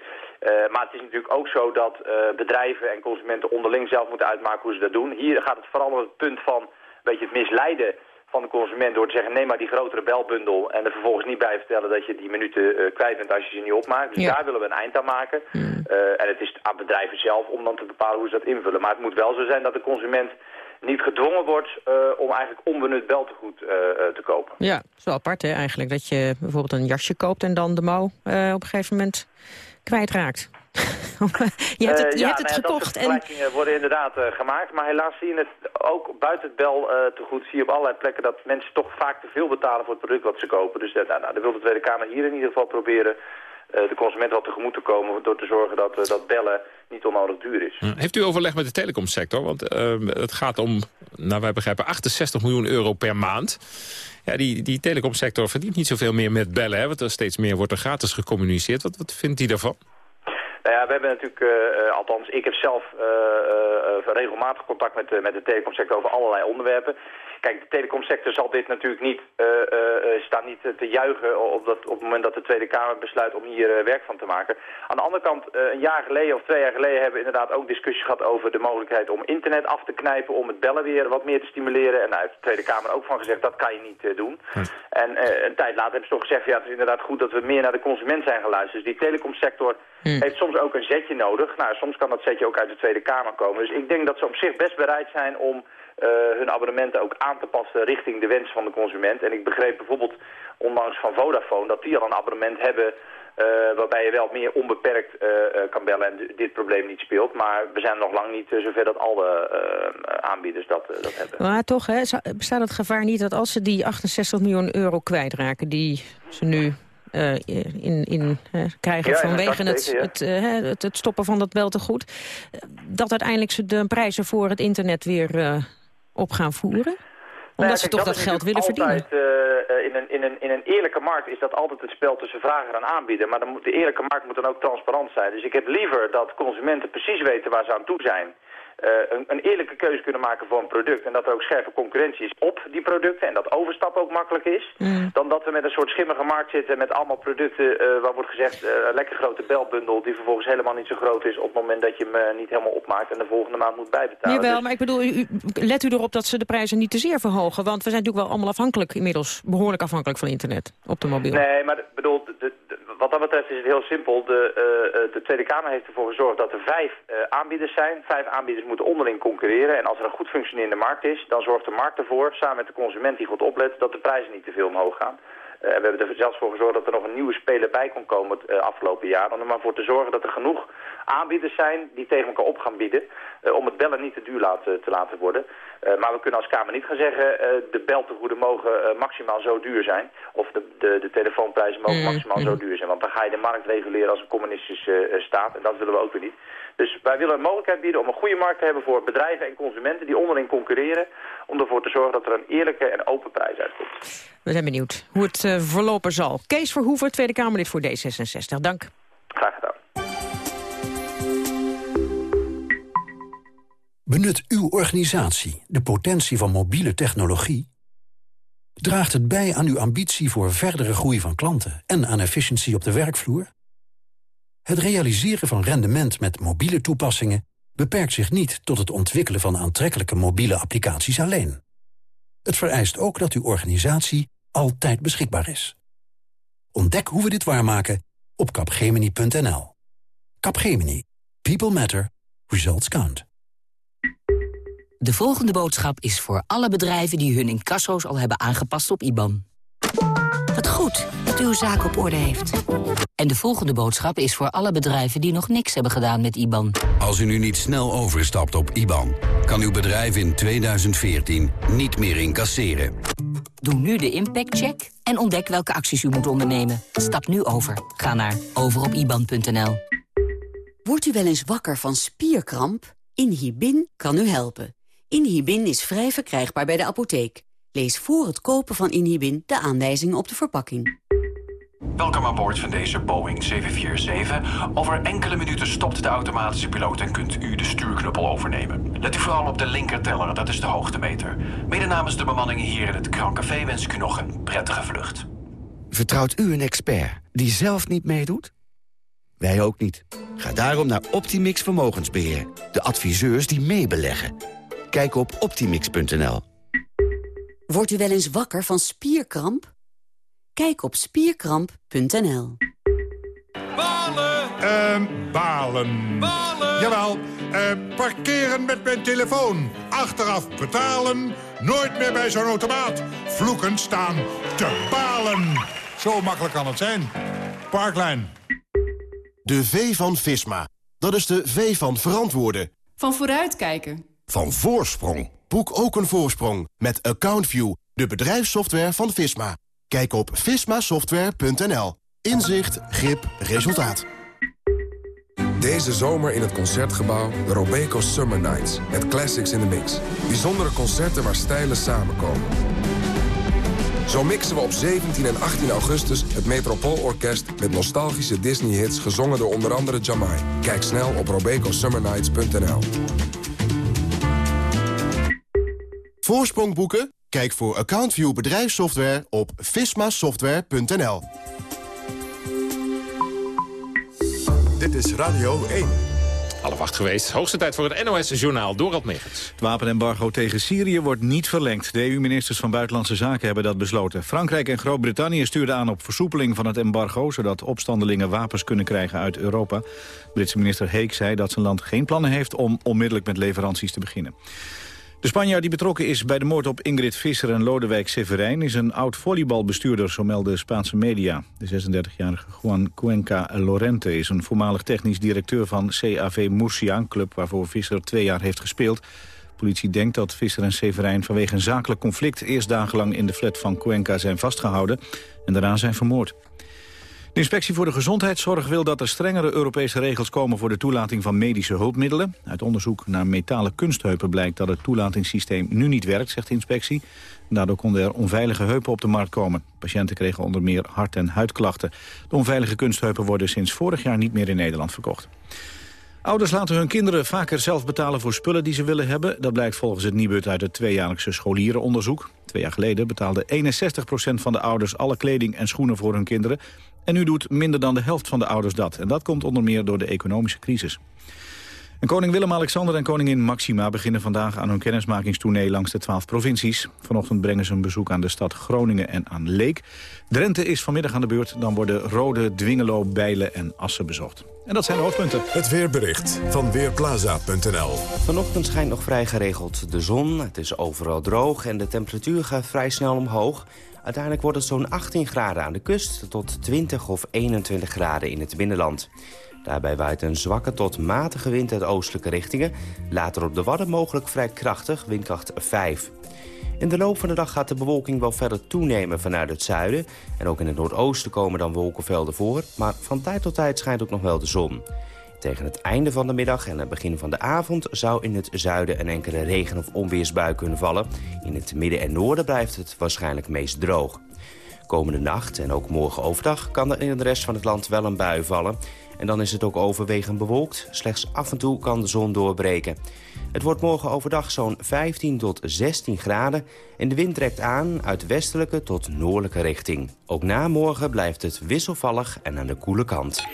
[SPEAKER 25] maar het is natuurlijk ook zo dat bedrijven en consumenten onderling zelf moeten uitmaken hoe ze dat doen. Hier gaat het vooral om het punt van, weet je, het misleiden van de consument door te zeggen... neem maar die grotere belbundel en er vervolgens niet bij vertellen... dat je die minuten uh, kwijt bent als je ze niet opmaakt. Dus
[SPEAKER 2] Ja.
[SPEAKER 25] daar willen we een eind aan maken. Uh, en het is aan bedrijven zelf om dan te bepalen hoe ze dat invullen. Maar het moet wel zo zijn dat de consument niet gedwongen wordt... Uh, om eigenlijk onbenut beltegoed te kopen.
[SPEAKER 2] Ja, is wel apart hè, eigenlijk. Dat je bijvoorbeeld een jasje koopt en dan de mouw op een gegeven moment kwijtraakt. Je hebt het, je
[SPEAKER 25] ja,
[SPEAKER 2] hebt het
[SPEAKER 25] nou
[SPEAKER 2] gekocht
[SPEAKER 25] Dat vergelijkingen worden inderdaad uh, gemaakt. Maar helaas zie je het ook buiten het bel uh, te goed. Zie je op allerlei plekken dat mensen toch vaak te veel betalen voor het product wat ze kopen. Dus uh, nou, nou, wil de Tweede Kamer hier in ieder geval proberen de consument wat tegemoet te komen... door te zorgen dat, dat bellen niet onnodig duur is.
[SPEAKER 3] Heeft u overleg met de telecomsector? Want het gaat om, naar wij begrijpen, 68 miljoen euro per maand. Ja, die, die telecomsector verdient niet zoveel meer met bellen. Hè, want er steeds meer wordt er gratis gecommuniceerd. Wat, wat vindt u daarvan?
[SPEAKER 25] Nou ja, we hebben natuurlijk, uh, althans, ik heb zelf uh, regelmatig contact met, met de telecomsector over allerlei onderwerpen. Kijk, de telecomsector zal dit natuurlijk niet, staan niet te juichen op, dat, op het moment dat de Tweede Kamer besluit om hier werk van te maken. Aan de andere kant, een jaar geleden of twee jaar geleden hebben we inderdaad ook discussie gehad over de mogelijkheid om internet af te knijpen, om het bellen weer wat meer te stimuleren. En daar heeft de Tweede Kamer ook van gezegd, dat kan je niet doen. Hm. En een tijd later hebben ze toch gezegd, ja, het is inderdaad goed dat we meer naar de consument zijn geluisterd. Dus die telecomsector hm. heeft soms ook een zetje nodig. Nou, soms kan dat zetje ook uit de Tweede Kamer komen. Dus ik denk dat ze op zich best bereid zijn om hun abonnementen ook aan te passen richting de wens van de consument. En ik begreep bijvoorbeeld onlangs van Vodafone dat die al een abonnement hebben... Uh, waarbij je wel meer onbeperkt uh, kan bellen en dit probleem niet speelt. Maar we zijn nog lang niet zover dat alle aanbieders dat, dat hebben.
[SPEAKER 2] Maar toch, hè, bestaat het gevaar niet dat als ze die 68 miljoen euro kwijtraken... die ze nu in, in krijgen
[SPEAKER 25] ja,
[SPEAKER 2] vanwege het,
[SPEAKER 25] zeker, ja.
[SPEAKER 2] het, het, het, stoppen van dat beltegoed... dat uiteindelijk ze de prijzen voor het internet weer op gaan voeren? Omdat ze toch dat, geld willen
[SPEAKER 25] altijd,
[SPEAKER 2] verdienen?
[SPEAKER 25] in, een, in, een, in een eerlijke markt is dat altijd het spel tussen vrager en aanbieder. Maar dan moet, de eerlijke markt moet dan ook transparant zijn. Dus ik heb liever dat consumenten precies weten waar ze aan toe zijn... Uh, een, een, eerlijke keuze kunnen maken voor een product... en dat er ook scherpe concurrentie is op die producten... en dat overstap ook makkelijk is...
[SPEAKER 2] Mm.
[SPEAKER 25] dan dat we met een soort schimmige markt zitten... met allemaal producten uh, waar wordt gezegd... Uh, een lekker grote belbundel die vervolgens helemaal niet zo groot is... op het moment dat je hem niet helemaal opmaakt... en de volgende maand moet bijbetalen.
[SPEAKER 2] Jawel,
[SPEAKER 25] Dus-
[SPEAKER 2] maar ik bedoel, u, let u erop dat ze de prijzen niet te zeer verhogen? Want we zijn natuurlijk wel allemaal afhankelijk inmiddels... behoorlijk afhankelijk van internet op de mobiel.
[SPEAKER 25] Nee, maar bedoel, de, wat dat betreft is het heel simpel. De, uh, de Tweede Kamer heeft ervoor gezorgd dat er vijf uh, aanbieders zijn. Vijf aanbieders moeten onderling concurreren. En als er een goed functionerende markt is, dan zorgt de markt ervoor, samen met de consument die goed oplet, dat de prijzen niet te veel omhoog gaan. Uh, we hebben er zelfs voor gezorgd dat er nog een nieuwe speler bij kon komen het afgelopen jaar. Om er maar voor te zorgen dat er genoeg aanbieders zijn die tegen elkaar op gaan bieden. om het bellen niet te duur laten, te laten worden. Maar we kunnen als Kamer niet gaan zeggen, de beltegoeden mogen maximaal zo duur zijn. Of de, de, de telefoonprijzen mogen
[SPEAKER 2] Mm,
[SPEAKER 25] maximaal zo duur zijn. Want dan ga je de markt reguleren als een communistische staat. En dat willen we ook weer niet. Dus wij willen een mogelijkheid bieden om een goede markt te hebben voor bedrijven en consumenten die onderling concurreren. Om ervoor te zorgen dat er een eerlijke en open prijs uitkomt.
[SPEAKER 2] We zijn benieuwd hoe het verlopen zal. Kees Verhoeven, Tweede Kamerlid voor D66. Dank.
[SPEAKER 25] Graag gedaan.
[SPEAKER 26] Benut uw organisatie de potentie van mobiele technologie? Draagt het bij aan uw ambitie voor verdere groei van klanten en aan efficiëntie op de werkvloer? Het realiseren van rendement met mobiele toepassingen beperkt zich niet tot het ontwikkelen van aantrekkelijke mobiele applicaties alleen. Het vereist ook dat uw organisatie altijd beschikbaar is. Ontdek hoe we dit waarmaken op capgemini.nl. Capgemini. People matter. Results count.
[SPEAKER 14] De volgende boodschap is voor alle bedrijven die hun incasso's al hebben aangepast op IBAN. Wat goed dat u uw zaak op orde heeft. En de volgende boodschap is voor alle bedrijven die nog niks hebben gedaan met IBAN.
[SPEAKER 15] Als u nu niet snel overstapt op IBAN, kan uw bedrijf in 2014 niet meer incasseren.
[SPEAKER 14] Doe nu de impactcheck en ontdek welke acties u moet ondernemen. Stap nu over. Ga naar overopiban.nl.
[SPEAKER 27] Wordt u wel eens wakker van spierkramp? Inhibin kan u helpen. Inhibin is vrij verkrijgbaar bij de apotheek. Lees voor het kopen van Inhibin de aanwijzingen op de verpakking.
[SPEAKER 28] Welkom aan boord van deze Boeing 747. Over enkele minuten stopt de automatische piloot en kunt u de stuurknuppel overnemen. Let u vooral op de linkerteller, dat is de hoogtemeter. Mede namens de bemanning hier in het Krancafé wens ik u nog een prettige vlucht.
[SPEAKER 29] Vertrouwt u een expert die zelf niet meedoet? Wij ook niet. Ga daarom naar Optimix Vermogensbeheer. De adviseurs die meebeleggen. Kijk op optimix.nl.
[SPEAKER 27] Wordt u wel eens wakker van spierkramp? Kijk op spierkramp.nl.
[SPEAKER 30] Balen! Ehm, balen. Balen! Jawel, eh, parkeren met mijn telefoon. Achteraf betalen. Nooit meer bij zo'n automaat. Vloeken staan te balen. Zo makkelijk kan het zijn. Parklijn.
[SPEAKER 31] De V van Visma. Dat is de V van verantwoorden.
[SPEAKER 32] Van vooruitkijken.
[SPEAKER 31] Van voorsprong. Boek ook een voorsprong met AccountView, de bedrijfssoftware van Visma. Kijk op vismasoftware.nl. Inzicht, grip, resultaat.
[SPEAKER 33] Deze zomer in het Concertgebouw de Robeco Summer Nights. Met classics in the mix. Bijzondere concerten waar stijlen samenkomen. Zo mixen we op 17 en 18 augustus het Metropoolorkest... met nostalgische Disney-hits gezongen door onder andere Jamai. Kijk snel op robecosummernights.nl.
[SPEAKER 31] Voorsprong boeken? Kijk voor AccountView bedrijfssoftware op vismasoftware.nl.
[SPEAKER 1] Dit is Radio 1.
[SPEAKER 3] Half acht geweest. Hoogste tijd voor het NOS-journaal Dorald Megens.
[SPEAKER 4] Het wapenembargo tegen Syrië wordt niet verlengd. De EU-ministers van Buitenlandse Zaken hebben dat besloten. Frankrijk en Groot-Brittannië stuurden aan op versoepeling van het embargo... zodat opstandelingen wapens kunnen krijgen uit Europa. Britse minister Heek zei dat zijn land geen plannen heeft... om onmiddellijk met leveranties te beginnen. De Spanjaard die betrokken is bij de moord op Ingrid Visser en Lodewijk Severijn... is een oud volleybalbestuurder, zo melden Spaanse media. De 36-jarige Juan Cuenca Lorente is een voormalig technisch directeur van CAV Murcia... een club waarvoor Visser twee jaar heeft gespeeld. De politie denkt dat Visser en Severijn vanwege een zakelijk conflict... eerst dagenlang in de flat van Cuenca zijn vastgehouden en daarna zijn vermoord. De Inspectie voor de Gezondheidszorg wil dat er strengere Europese regels komen voor de toelating van medische hulpmiddelen. Uit onderzoek naar metalen kunstheupen blijkt dat het toelatingssysteem nu niet werkt, zegt de inspectie. Daardoor konden er onveilige heupen op de markt komen. Patiënten kregen onder meer hart- en huidklachten. De onveilige kunstheupen worden sinds vorig jaar niet meer in Nederland verkocht. Ouders laten hun kinderen vaker zelf betalen voor spullen die ze willen hebben. Dat blijkt volgens het Nibud uit het tweejaarlijkse scholierenonderzoek. Twee jaar geleden betaalde 61% van de ouders alle kleding en schoenen voor hun kinderen. En nu doet minder dan de helft van de ouders dat. En dat komt onder meer door de economische crisis. En koning Willem-Alexander en koningin Maxima beginnen vandaag aan hun kennismakingstournee langs de twaalf provincies. Vanochtend brengen ze een bezoek aan de stad Groningen en aan Leek. Drenthe is vanmiddag aan de beurt. Dan worden Rode, Dwingelo, Bijlen en Assen bezocht. En dat zijn de hoofdpunten.
[SPEAKER 1] Het weerbericht van Weerplaza.nl
[SPEAKER 34] Vanochtend schijnt nog vrij geregeld de zon. Het is overal droog en de temperatuur gaat vrij snel omhoog. Uiteindelijk wordt het zo'n 18 graden aan de kust... tot 20 of 21 graden in het binnenland. Daarbij waait een zwakke tot matige wind uit oostelijke richtingen. Later op de Wadden mogelijk vrij krachtig, windkracht 5. In de loop van de dag gaat de bewolking wel verder toenemen vanuit het zuiden. En ook in het noordoosten komen dan wolkenvelden voor. Maar van tijd tot tijd schijnt ook nog wel de zon. Tegen het einde van de middag en het begin van de avond... zou in het zuiden een enkele regen- of onweersbui kunnen vallen. In het midden en noorden blijft het waarschijnlijk meest droog. Komende nacht en ook morgen overdag kan er in de rest van het land wel een bui vallen. En dan is het ook overwegend bewolkt. Slechts af en toe kan de zon doorbreken. Het wordt morgen overdag zo'n 15 tot 16 graden... en de wind trekt aan uit westelijke tot noordelijke richting. Ook na morgen blijft het wisselvallig en aan de koele kant.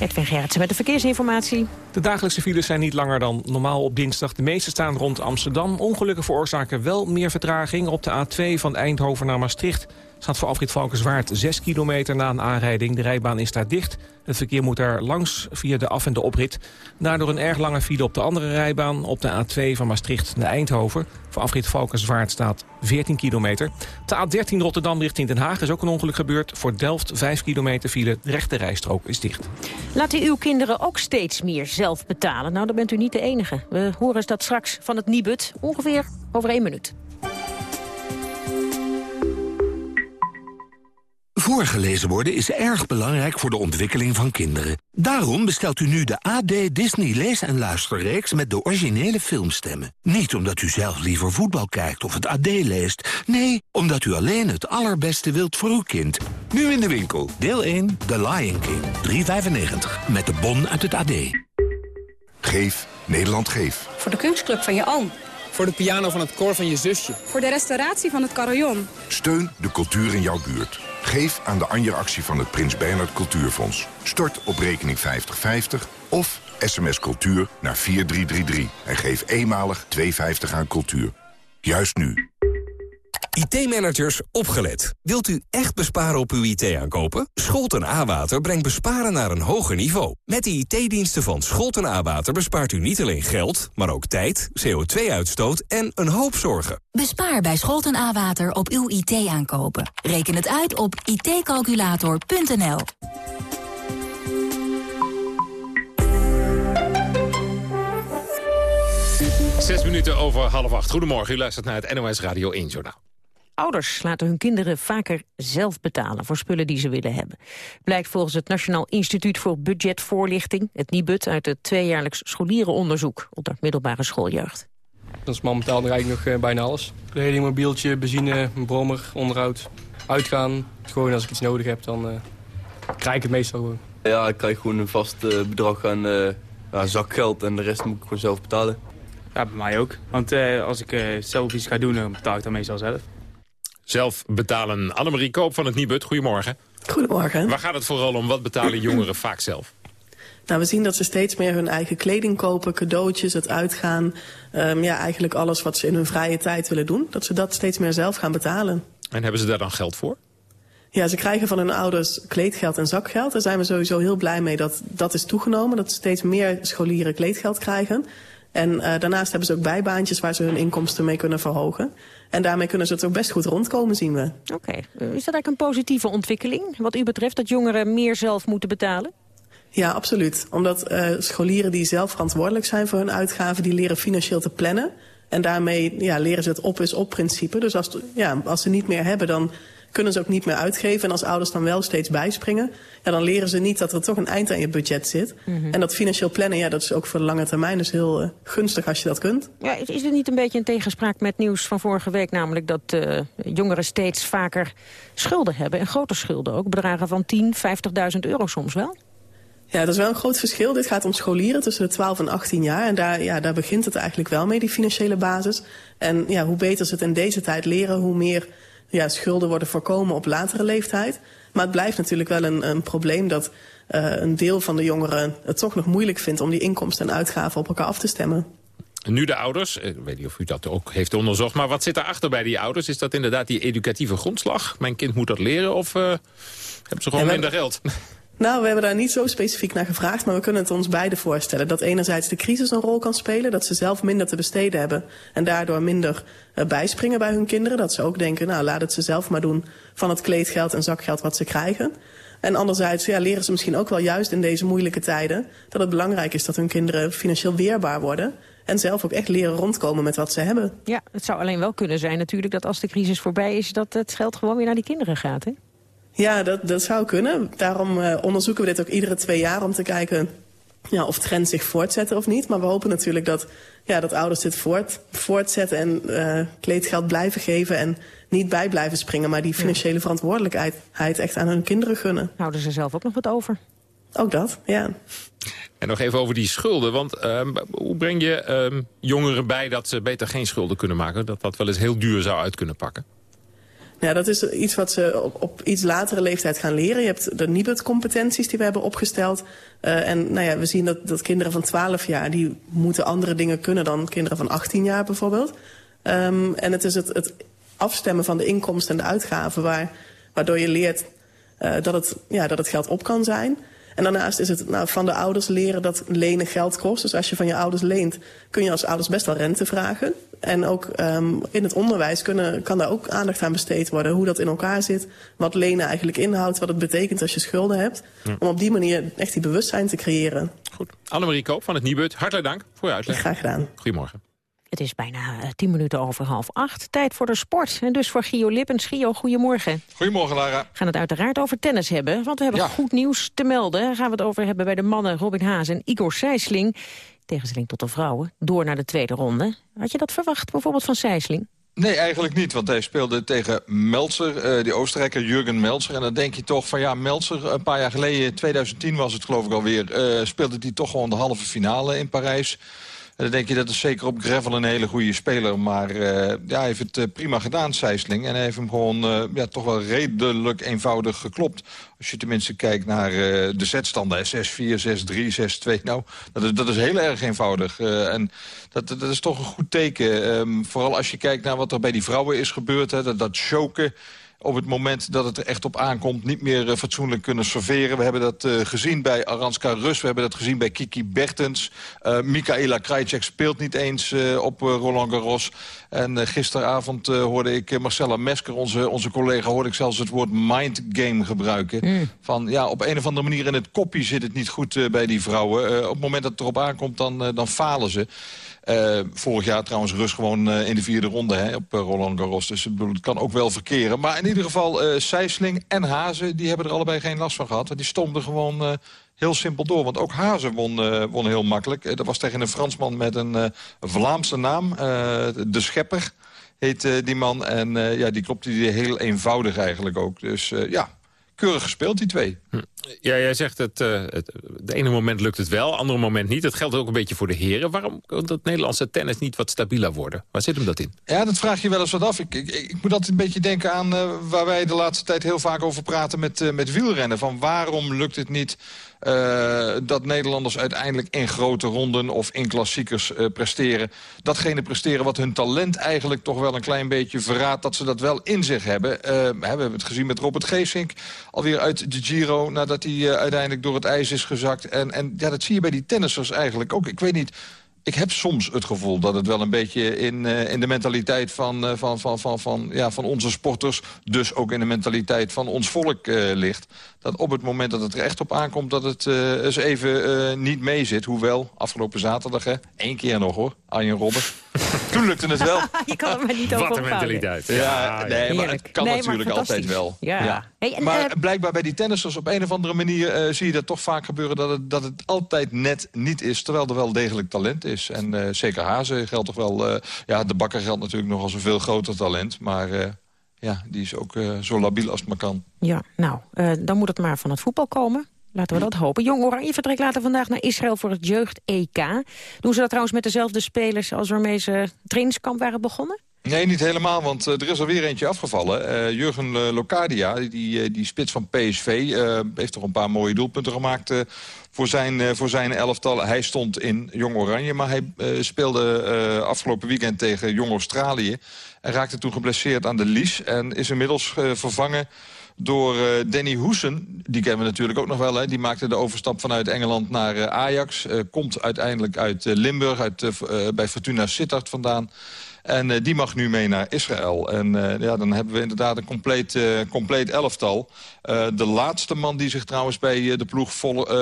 [SPEAKER 2] Edwin Gerritsen met de verkeersinformatie.
[SPEAKER 35] De dagelijkse files zijn niet langer dan normaal op dinsdag. De meeste staan rond Amsterdam. Ongelukken veroorzaken wel meer vertraging. Op de A2 van Eindhoven naar Maastricht staat voor afrit Valkenswaard 6 kilometer na een aanrijding. De rijbaan is daar dicht. Het verkeer moet daar langs via de af- en de oprit. Daardoor een erg lange file op de andere rijbaan. Op de A2 van Maastricht naar Eindhoven. Voor afrit Valkenswaard staat 14 kilometer. De A13 Rotterdam richting Den Haag is ook een ongeluk gebeurd. Voor Delft 5 kilometer file. De rechte rijstrook is dicht.
[SPEAKER 2] Laat u uw kinderen ook steeds meer zelf betalen? Nou, dan bent u niet de enige. We horen dat straks van het Nibud. Ongeveer over één minuut.
[SPEAKER 29] Voorgelezen worden is erg belangrijk voor de ontwikkeling van kinderen. Daarom bestelt u nu de AD Disney Lees- en Luisterreeks met de originele filmstemmen. Niet omdat u zelf liever voetbal kijkt of het AD leest. Nee, omdat u alleen het allerbeste wilt voor uw kind. Nu in de winkel. Deel 1, The Lion King. 3,95. Met de bon uit het AD.
[SPEAKER 36] Geef, Nederland geef.
[SPEAKER 37] Voor de kunstclub van je oom.
[SPEAKER 38] Voor de piano van het koor van je zusje.
[SPEAKER 37] Voor de restauratie van het carillon.
[SPEAKER 36] Steun de cultuur in jouw buurt. Geef aan de Anja-actie van het Prins Bernhard Cultuurfonds. Stort op rekening 5050 of sms cultuur naar 4333. En geef eenmalig 2,50 aan cultuur. Juist nu.
[SPEAKER 39] IT-managers, opgelet. Wilt u echt besparen op uw IT-aankopen? Scholten A-Water brengt besparen naar een hoger niveau. Met de IT-diensten van Scholten A-Water bespaart u niet alleen geld... maar ook tijd, CO2-uitstoot en een hoop zorgen.
[SPEAKER 40] Bespaar bij Scholten A-Water op uw IT-aankopen. Reken het uit op itcalculator.nl.
[SPEAKER 3] Zes minuten over half acht. Goedemorgen, u luistert naar het NOS Radio 1 Journaal.
[SPEAKER 2] Ouders laten hun kinderen vaker zelf betalen voor spullen die ze willen hebben. Blijkt volgens het Nationaal Instituut voor Budgetvoorlichting, het NIBUD, uit het tweejaarlijks scholierenonderzoek onder middelbare schooljeugd.
[SPEAKER 41] Als man betaalt nog eigenlijk nog eh, bijna alles. Kleding, mobieltje, benzine, een brommer, onderhoud. Uitgaan. Gewoon als ik iets nodig heb, dan uh, krijg ik het meestal gewoon.
[SPEAKER 42] Ja, ik krijg gewoon een vast uh, bedrag aan uh, ja, zakgeld en de rest moet ik gewoon zelf betalen.
[SPEAKER 43] Ja, bij mij ook. Want als ik zelf iets ga doen, dan betaal ik dat meestal zelf.
[SPEAKER 3] Zelf betalen. Annemarie Koop van het Nibud, goedemorgen.
[SPEAKER 44] Goedemorgen.
[SPEAKER 3] Waar gaat het vooral om? Wat betalen jongeren vaak zelf?
[SPEAKER 44] Nou, we zien dat ze steeds meer hun eigen kleding kopen, cadeautjes, het uitgaan. Um, ja, eigenlijk alles wat ze in hun vrije tijd willen doen. Dat ze dat steeds meer zelf gaan betalen.
[SPEAKER 3] En hebben ze daar dan geld voor?
[SPEAKER 44] Ja, ze krijgen van hun ouders kleedgeld en zakgeld. Daar zijn we sowieso heel blij mee dat dat is toegenomen. Dat steeds meer scholieren kleedgeld krijgen. En uh, daarnaast hebben ze ook bijbaantjes waar ze hun inkomsten mee kunnen verhogen. En daarmee kunnen ze het ook best goed rondkomen, zien we.
[SPEAKER 2] Oké. Okay. Is dat eigenlijk een positieve ontwikkeling, wat u betreft, dat jongeren meer zelf moeten betalen?
[SPEAKER 44] Ja, absoluut. Omdat uh, scholieren die zelf verantwoordelijk zijn voor hun uitgaven... die leren financieel te plannen. En daarmee ja, leren ze het op is op principe. Dus als, ja, als ze niet meer hebben, dan kunnen ze ook niet meer uitgeven. En als ouders dan wel steeds bijspringen... Ja, dan leren ze niet dat er toch een eind aan je budget zit. Mm -hmm. En dat financieel plannen, ja, dat is ook voor de lange termijn dus heel uh, gunstig als je dat kunt.
[SPEAKER 2] Ja, is het niet een beetje een tegenspraak met nieuws van vorige week... namelijk dat uh, jongeren steeds vaker schulden hebben, en grote schulden ook... bedragen van 10, 50.000 euro soms wel?
[SPEAKER 44] Ja, dat is wel een groot verschil. Dit gaat om scholieren tussen de 12 en 18 jaar. En daar, ja, daar begint het eigenlijk wel mee, die financiële basis. En ja, hoe beter ze het in deze tijd leren, hoe meer ja, schulden worden voorkomen op latere leeftijd. Maar het blijft natuurlijk wel een, een probleem dat uh, een deel van de jongeren het toch nog moeilijk vindt... om die inkomsten en uitgaven op elkaar af te stemmen.
[SPEAKER 3] Nu de ouders, ik weet niet of u dat ook heeft onderzocht... maar wat zit erachter bij die ouders? Is dat inderdaad die educatieve grondslag? Mijn kind moet dat leren of uh, hebben ze gewoon ja, minder geld?
[SPEAKER 44] Nou, we hebben daar niet zo specifiek naar gevraagd... maar we kunnen het ons beide voorstellen. Dat enerzijds de crisis een rol kan spelen... dat ze zelf minder te besteden hebben... en daardoor minder uh, bijspringen bij hun kinderen. Dat ze ook denken, nou, laat het ze zelf maar doen... van het kleedgeld en zakgeld wat ze krijgen. En anderzijds ja, leren ze misschien ook wel juist in deze moeilijke tijden... dat het belangrijk is dat hun kinderen financieel weerbaar worden... en zelf ook echt leren rondkomen met wat ze hebben.
[SPEAKER 2] Ja, het zou alleen wel kunnen zijn natuurlijk... dat als de crisis voorbij is... dat het geld gewoon weer naar die kinderen gaat, hè?
[SPEAKER 44] Ja, dat, dat zou kunnen. Daarom uh, onderzoeken we dit ook iedere twee jaar om te kijken ja, of trends zich voortzetten of niet. Maar we hopen natuurlijk dat, ja, dat ouders dit voort, voortzetten en uh, kleedgeld blijven geven... en niet bij blijven springen, maar die financiële verantwoordelijkheid echt aan hun kinderen gunnen.
[SPEAKER 2] Houden ze zelf ook nog wat over?
[SPEAKER 44] Ook dat, ja.
[SPEAKER 3] En nog even over die schulden. Want uh, hoe breng je uh, jongeren bij dat ze beter geen schulden kunnen maken? Dat wat wel eens heel duur zou uit kunnen pakken?
[SPEAKER 44] Ja, dat is iets wat ze op, iets latere leeftijd gaan leren. Je hebt de NIBUT-competenties die we hebben opgesteld. Uh, en nou ja, we zien dat, dat kinderen van 12 jaar... die moeten andere dingen kunnen dan kinderen van 18 jaar bijvoorbeeld. Um, en het is het, het afstemmen van de inkomsten en de uitgaven... Waar, waardoor je leert uh, dat, het, ja, dat het geld op kan zijn... En daarnaast is het nou, van de ouders leren dat lenen geld kost. Dus als je van je ouders leent, kun je als ouders best wel rente vragen. En ook um, in het onderwijs kunnen, kan daar ook aandacht aan besteed worden. Hoe dat in elkaar zit, wat lenen eigenlijk inhoudt... wat het betekent als je schulden hebt. Om op die manier echt die bewustzijn te creëren.
[SPEAKER 3] Goed. Annemarie Koop van het Nibud, hartelijk dank voor je uitleg.
[SPEAKER 44] Graag gedaan.
[SPEAKER 3] Goedemorgen.
[SPEAKER 2] Het is bijna uh, tien minuten over half acht. Tijd voor de sport. En dus voor Gio Lippens. Gio, goedemorgen.
[SPEAKER 45] Goedemorgen, Lara.
[SPEAKER 2] We gaan het uiteraard over tennis hebben. Want we hebben goed nieuws te melden. Daar gaan we het over hebben bij de mannen Robin Haas en Igor Sijsling. Tegenstelling tot de vrouwen. Door naar de tweede ronde. Had je dat verwacht, bijvoorbeeld van Sijsling?
[SPEAKER 45] Nee, eigenlijk niet, want hij speelde tegen Meltzer, uh, die Oostenrijker Jurgen Meltzer. En dan denk je toch van ja, Meltzer, een paar jaar geleden, 2010 was het geloof ik alweer... Uh, speelde hij toch gewoon de halve finale in Parijs. Dan denk je dat is zeker op gravel een hele goede speler. Maar uh, ja, hij heeft het uh, prima gedaan, Sijsling. En hij heeft hem gewoon uh, ja, toch wel redelijk eenvoudig geklopt. Als je tenminste kijkt naar de zetstanden. 6-4, 6-3, 6-2. Nou, dat is, dat is heel erg eenvoudig. en dat, dat is toch een goed teken. Um, vooral als je kijkt naar wat er bij die vrouwen is gebeurd. Hè, dat, dat choken op het moment dat het er echt op aankomt... niet meer uh, fatsoenlijk kunnen serveren. We hebben dat uh, gezien bij Aranska Rus. We hebben dat gezien bij Kiki Bertens. Uh, Mikaela Krajcek speelt niet eens op Roland Garros. En gisteravond hoorde ik Marcella Mesker, onze, onze collega... hoorde ik zelfs het woord mind game gebruiken. Mm. Van, ja, op een of andere manier in het kopje zit het niet goed bij die vrouwen. op het moment dat het erop aankomt, dan, dan falen ze. Uh, vorig jaar trouwens rust gewoon uh, in de vierde ronde hè, op uh, Roland Garros. Dus het kan ook wel verkeren. Maar in ieder geval, uh, en Hazen, die hebben er allebei geen last van gehad. Want die stonden gewoon heel simpel door. Want ook Hazen won, won heel makkelijk. dat was tegen een Fransman met een Vlaamse naam, De Schepper heet die man. En ja, die klopte die heel eenvoudig eigenlijk ook. Dus ja, keurig gespeeld, die twee. Hm.
[SPEAKER 3] Ja, jij zegt het, uh, het, ene moment lukt het wel, andere moment niet. Dat geldt ook een beetje voor de heren. Waarom kan dat Nederlandse tennis niet wat stabieler worden? Waar zit hem dat in?
[SPEAKER 45] Ja, dat vraag je wel eens wat af. Ik, ik, ik moet altijd een beetje denken aan uh, waar wij de laatste tijd heel vaak over praten met, uh, met wielrennen. Van waarom lukt het niet dat Nederlanders uiteindelijk in grote ronden of in klassiekers presteren. Datgene presteren wat hun talent eigenlijk toch wel een klein beetje verraadt... dat ze dat wel in zich hebben. We hebben het gezien met Robert Geesink. Alweer uit de Giro nadat hij uiteindelijk door het ijs is gezakt. En, en ja, dat zie je bij die tennissers eigenlijk ook. Ik weet niet ik heb soms het gevoel dat het wel een beetje in, uh, in de mentaliteit van, uh, van, van, van, van, ja, van onze sporters... dus ook in de mentaliteit van ons volk uh, ligt. Dat op het moment dat het er echt op aankomt dat het eens even niet mee zit. Hoewel, afgelopen zaterdag, hè, één keer nog hoor, Arjen Robben. Toen lukte het wel.
[SPEAKER 2] Je kan het maar niet over
[SPEAKER 3] Wat een mentaliteit.
[SPEAKER 45] Ja, ja, nee, maar het kan
[SPEAKER 2] nee,
[SPEAKER 45] natuurlijk
[SPEAKER 2] maar
[SPEAKER 45] altijd wel.
[SPEAKER 2] Ja. ja.
[SPEAKER 45] Hey, en, maar blijkbaar bij die tennissers op een of andere manier... zie je dat toch vaak gebeuren dat het, dat het altijd net niet is... terwijl er wel degelijk talent is. En uh, zeker Hazen geldt toch wel... Uh, ja, de bakker geldt natuurlijk nog als een veel groter talent. Maar uh, ja, die is ook zo labiel als het maar kan.
[SPEAKER 2] Ja, nou, dan moet het maar van het voetbal komen. Laten we dat hopen. Jong Oranje vertrekt later vandaag naar Israël voor het jeugd-EK. Doen ze dat trouwens met dezelfde spelers als waarmee ze trainingskamp waren begonnen?
[SPEAKER 45] Nee, niet helemaal, want uh, er is alweer eentje afgevallen. Uh, Jurgen uh, Locadia, die, die spits van PSV, heeft toch een paar mooie doelpunten gemaakt voor, zijn, voor zijn elftal. Hij stond in Jong Oranje, maar hij speelde afgelopen weekend tegen Jong Australië. En raakte toen geblesseerd aan de lies en is inmiddels vervangen door Danny Hoesen. Die kennen we natuurlijk ook nog wel. Hè. Die maakte de overstap vanuit Engeland naar Ajax. Komt uiteindelijk uit Limburg, uit, bij Fortuna Sittard vandaan. En uh, die mag nu mee naar Israël. En uh, ja, dan hebben we inderdaad een compleet, uh, compleet elftal. de laatste man die zich trouwens bij de ploeg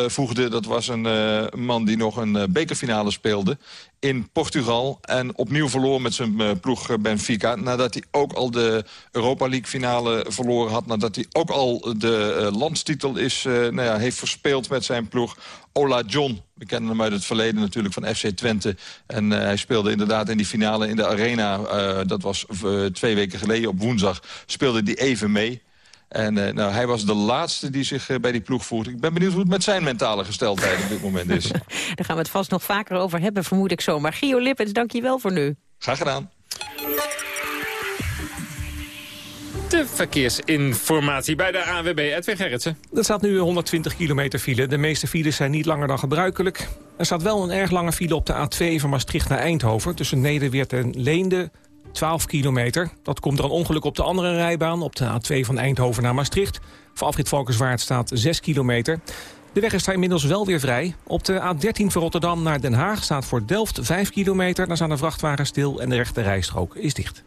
[SPEAKER 45] voegde... dat was een man die nog een bekerfinale speelde in Portugal. En opnieuw verloor met zijn ploeg Benfica. Nadat hij ook al de Europa League finale verloren had. Nadat hij ook al de landstitel is, nou ja, heeft verspeeld met zijn ploeg. Ola John. We kennen hem uit het verleden natuurlijk van FC Twente. En uh, hij speelde inderdaad in die finale in de Arena. Uh, dat was uh, twee weken geleden op woensdag. Speelde die even mee. En nou, hij was de laatste die zich bij die ploeg voert. Ik ben benieuwd hoe het met zijn mentale gesteldheid op dit moment is.
[SPEAKER 2] Daar gaan we het vast nog vaker over hebben, vermoed ik zo. Maar Gio Lippens, dank je wel voor nu.
[SPEAKER 45] Graag gedaan.
[SPEAKER 3] De verkeersinformatie bij de ANWB, Edwin Gerritsen.
[SPEAKER 35] Er staat nu 120 kilometer file. De meeste files zijn niet langer dan gebruikelijk. Er staat wel een erg lange file op de A2 van Maastricht naar Eindhoven... tussen Nederweert en Leende, 12 kilometer. Dat komt door een ongeluk op de andere rijbaan... op de A2 van Eindhoven naar Maastricht. Voor afrit Valkenswaard staat 6 kilometer. De weg is daar inmiddels wel weer vrij. Op de A13 van Rotterdam naar Den Haag staat voor Delft 5 kilometer. Daar staan de vrachtwagens stil en de rechte rijstrook is dicht.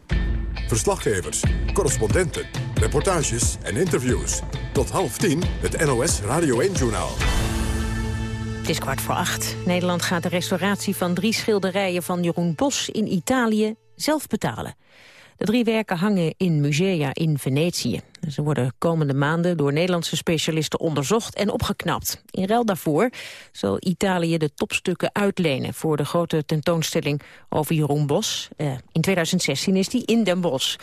[SPEAKER 1] Verslaggevers, correspondenten, reportages en interviews. Tot half tien het NOS Radio 1-journaal.
[SPEAKER 2] Het is kwart voor acht. Nederland gaat de restauratie van drie schilderijen van Jeroen Bos in Italië zelf betalen. De drie werken hangen in musea in Venetië. Ze worden komende maanden door Nederlandse specialisten onderzocht en opgeknapt. In ruil daarvoor zal Italië de topstukken uitlenen... voor de grote tentoonstelling over Jeroen Bos. Uh, in 2016 is die in Den Bosch.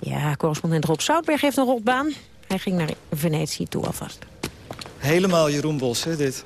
[SPEAKER 2] Ja, correspondent Rob Zoutberg heeft een rotbaan. Hij ging naar Venetië toe alvast.
[SPEAKER 46] Helemaal Jeroen Bos, hè, dit?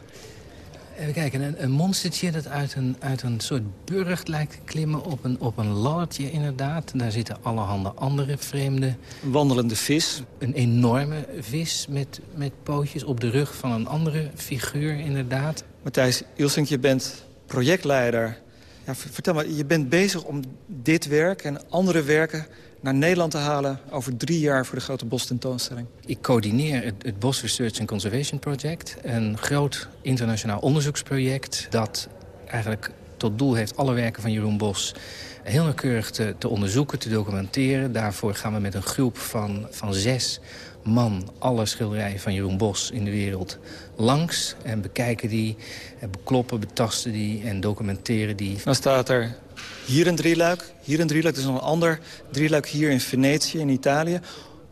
[SPEAKER 47] Even kijken, een, een, monstertje dat uit een, uit een soort burcht lijkt te klimmen op een, op een laddertje inderdaad. Daar zitten allerhande andere vreemde...
[SPEAKER 46] Een wandelende vis.
[SPEAKER 47] Een enorme vis met, met pootjes op de rug van een andere figuur inderdaad.
[SPEAKER 46] Matthijs Ilsink, je bent projectleider. Ja, vertel maar, je bent bezig om dit werk en andere werken naar Nederland te halen over drie jaar voor de grote tentoonstelling.
[SPEAKER 47] Ik coördineer het, het Bos Research and Conservation Project. Een groot internationaal onderzoeksproject dat eigenlijk tot doel heeft alle werken van Jeroen Bos heel nauwkeurig te, te onderzoeken, te documenteren. Daarvoor gaan we met een groep van, van zes man alle schilderijen van Jeroen Bos in de wereld langs. En bekijken die, en bekloppen, betasten die en documenteren die.
[SPEAKER 46] Dan staat er hier een drieluik, hier een drieluik. Er is nog een ander drieluik hier in Venetië, in Italië.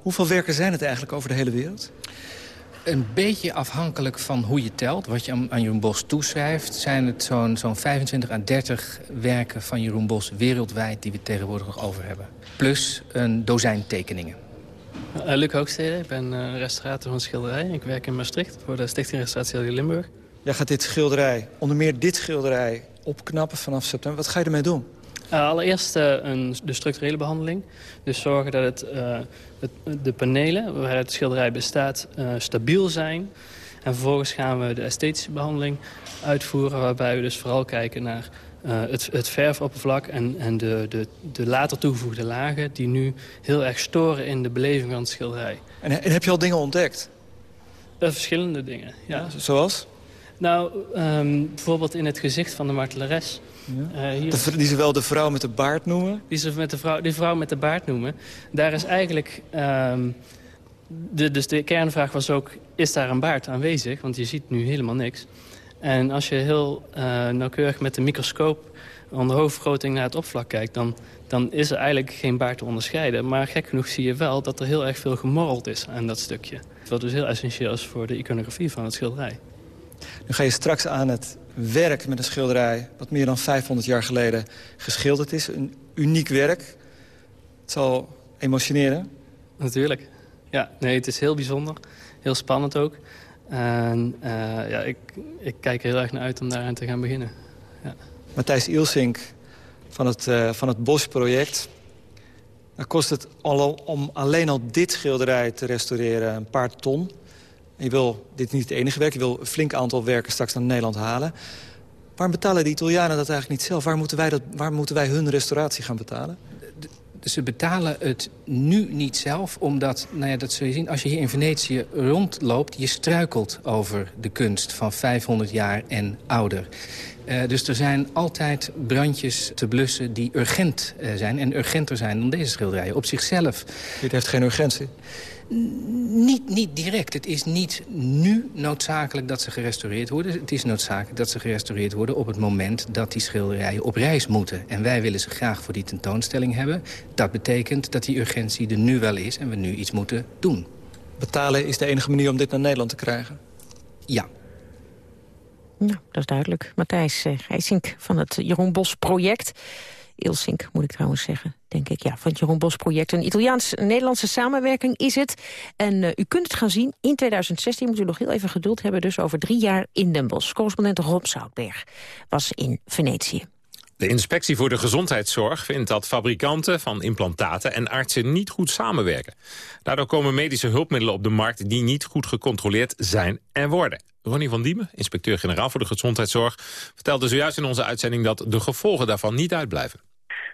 [SPEAKER 46] Hoeveel werken zijn het eigenlijk over de hele wereld?
[SPEAKER 47] Een beetje afhankelijk van hoe je telt, wat je aan, Jeroen Bos toeschrijft... zijn het zo'n zo'n 25 à 30 werken van Jeroen Bos wereldwijd... die we tegenwoordig nog over hebben. Plus een dozijn tekeningen.
[SPEAKER 48] Uh, Luc Hoogstede, ik ben uh, restaurator van schilderij. Ik werk in Maastricht voor de Stichting Restauratie Limburg.
[SPEAKER 46] Jij gaat dit schilderij, onder meer dit schilderij, opknappen vanaf september. Wat ga je ermee doen?
[SPEAKER 48] Uh, allereerst uh, een, de structurele behandeling. Dus zorgen dat het, uh, het, de panelen waaruit het schilderij bestaat stabiel zijn. En vervolgens gaan we de esthetische behandeling uitvoeren... waarbij we dus vooral kijken naar het, het verfoppervlak... en, en de, de, de later toegevoegde lagen die nu heel erg storen in de beleving van het schilderij.
[SPEAKER 46] En, en heb je al dingen ontdekt?
[SPEAKER 48] verschillende dingen, ja.
[SPEAKER 46] ja zoals?
[SPEAKER 48] Nou, um, bijvoorbeeld in het gezicht van de martelares
[SPEAKER 46] ja. Uh, hier... die ze wel de vrouw met de baard noemen?
[SPEAKER 48] Die ze met de vrouw, die vrouw met de baard noemen. Daar is eigenlijk... Um, de, dus de kernvraag was ook, is daar een baard aanwezig? Want je ziet nu helemaal niks. En als je heel uh, nauwkeurig met de microscoop onder hoofdvergroting naar het oppervlak kijkt... Dan, dan is er eigenlijk geen baard te onderscheiden. Maar gek genoeg zie je wel dat er heel erg veel gemorreld is aan dat stukje. Wat dus heel essentieel is voor de iconografie van het schilderij.
[SPEAKER 46] Nu ga je straks aan het werk met een schilderij... wat meer dan 500 jaar geleden geschilderd is. Een uniek werk. Het zal emotioneren.
[SPEAKER 48] Natuurlijk. Ja, nee, het is heel bijzonder. Heel spannend ook. En uh, ja, ik, ik kijk er heel erg naar uit om daaraan te gaan beginnen. Ja.
[SPEAKER 46] Matthijs Ilsink van het, uh, van het Bosch-project. Dan kost het al, om alleen al dit schilderij te restaureren een paar ton. Je wil, dit is niet het enige werk, je wil een flink aantal werken straks naar Nederland halen. Waarom betalen de Italianen dat eigenlijk niet zelf? Waar moeten wij, dat, waar moeten wij hun restauratie gaan betalen?
[SPEAKER 47] Ze betalen het nu niet zelf, omdat, nou ja, dat zul je zien... als je hier in Venetië rondloopt, je struikelt over de kunst van 500 jaar en ouder. Uh, dus er zijn altijd brandjes te blussen die urgent uh, zijn... en urgenter zijn dan deze schilderijen op zichzelf.
[SPEAKER 46] Dit heeft geen urgentie?
[SPEAKER 47] Niet, niet direct. Het is niet nu noodzakelijk dat ze gerestaureerd worden. Het is noodzakelijk dat ze gerestaureerd worden op het moment dat die schilderijen op reis moeten. En wij willen ze graag voor die tentoonstelling hebben. Dat betekent dat die urgentie er nu wel is en we nu iets moeten doen.
[SPEAKER 46] Betalen is de enige manier om dit naar Nederland te krijgen?
[SPEAKER 47] Ja.
[SPEAKER 2] Nou, dat is duidelijk. Matthijs uh, Gijsink van het Jeroen Bos project. Ilsink, moet ik trouwens zeggen, denk ik. Ja, van het Jeroen Bos project. Een Italiaans-Nederlandse samenwerking is het. En uh, u kunt het gaan zien in 2016. Moet u nog heel even geduld hebben. Dus over drie jaar in Den Bosch. Correspondent Rob Zoutberg was in Venetië.
[SPEAKER 3] De inspectie voor de gezondheidszorg vindt dat fabrikanten van implantaten en artsen niet goed samenwerken. Daardoor komen medische hulpmiddelen op de markt die niet goed gecontroleerd zijn en worden. Ronnie van Diemen, inspecteur-generaal voor de gezondheidszorg, vertelde zojuist in onze uitzending dat de gevolgen daarvan niet uitblijven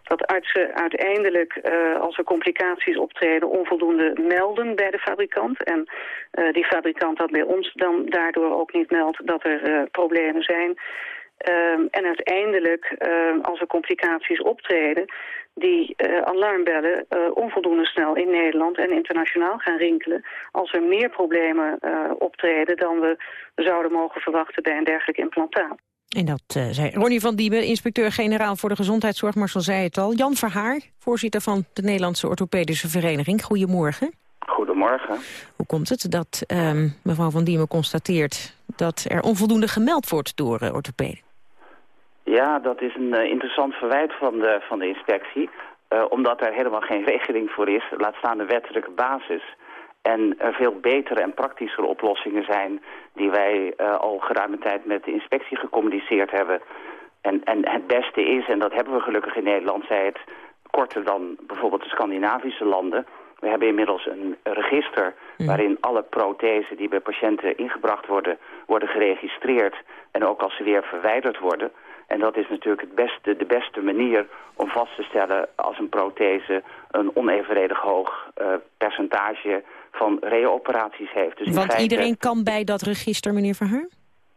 [SPEAKER 49] dat artsen uiteindelijk, uh, als er complicaties optreden, onvoldoende melden bij de fabrikant. En uh, die fabrikant dat bij ons dan daardoor ook niet meldt dat er uh, problemen zijn. En uiteindelijk, als er complicaties optreden, die alarmbellen onvoldoende snel in Nederland en internationaal gaan rinkelen. Als er meer problemen optreden dan we zouden mogen verwachten bij een dergelijk implantaat.
[SPEAKER 2] En dat uh, zei Ronnie van Diemen, inspecteur-generaal voor de gezondheidszorg. Marcel zei het al. Jan Verhaar, voorzitter van de Nederlandse Orthopedische Vereniging. Goedemorgen.
[SPEAKER 50] Goedemorgen.
[SPEAKER 2] Hoe komt het dat uh, mevrouw van Diemen constateert dat er onvoldoende gemeld wordt door uh, orthopeden?
[SPEAKER 50] Ja, dat is een uh, interessant verwijt van de, van de inspectie. omdat er helemaal geen regeling voor is, laat staan de wettelijke basis. En er veel betere en praktischere oplossingen zijn die wij uh, al geruime tijd met de inspectie gecommuniceerd hebben. En, en het beste is, en dat hebben we gelukkig in Nederland, zij het korter dan bijvoorbeeld de Scandinavische landen. We hebben inmiddels een register hmm. waarin alle prothesen die bij patiënten ingebracht worden, worden geregistreerd. En ook als ze weer verwijderd worden. En dat is natuurlijk het beste, de beste manier om vast te stellen als een prothese een onevenredig hoog uh, percentage van reoperaties heeft.
[SPEAKER 2] Dus Want iedereen kan bij dat register, meneer Verhaar?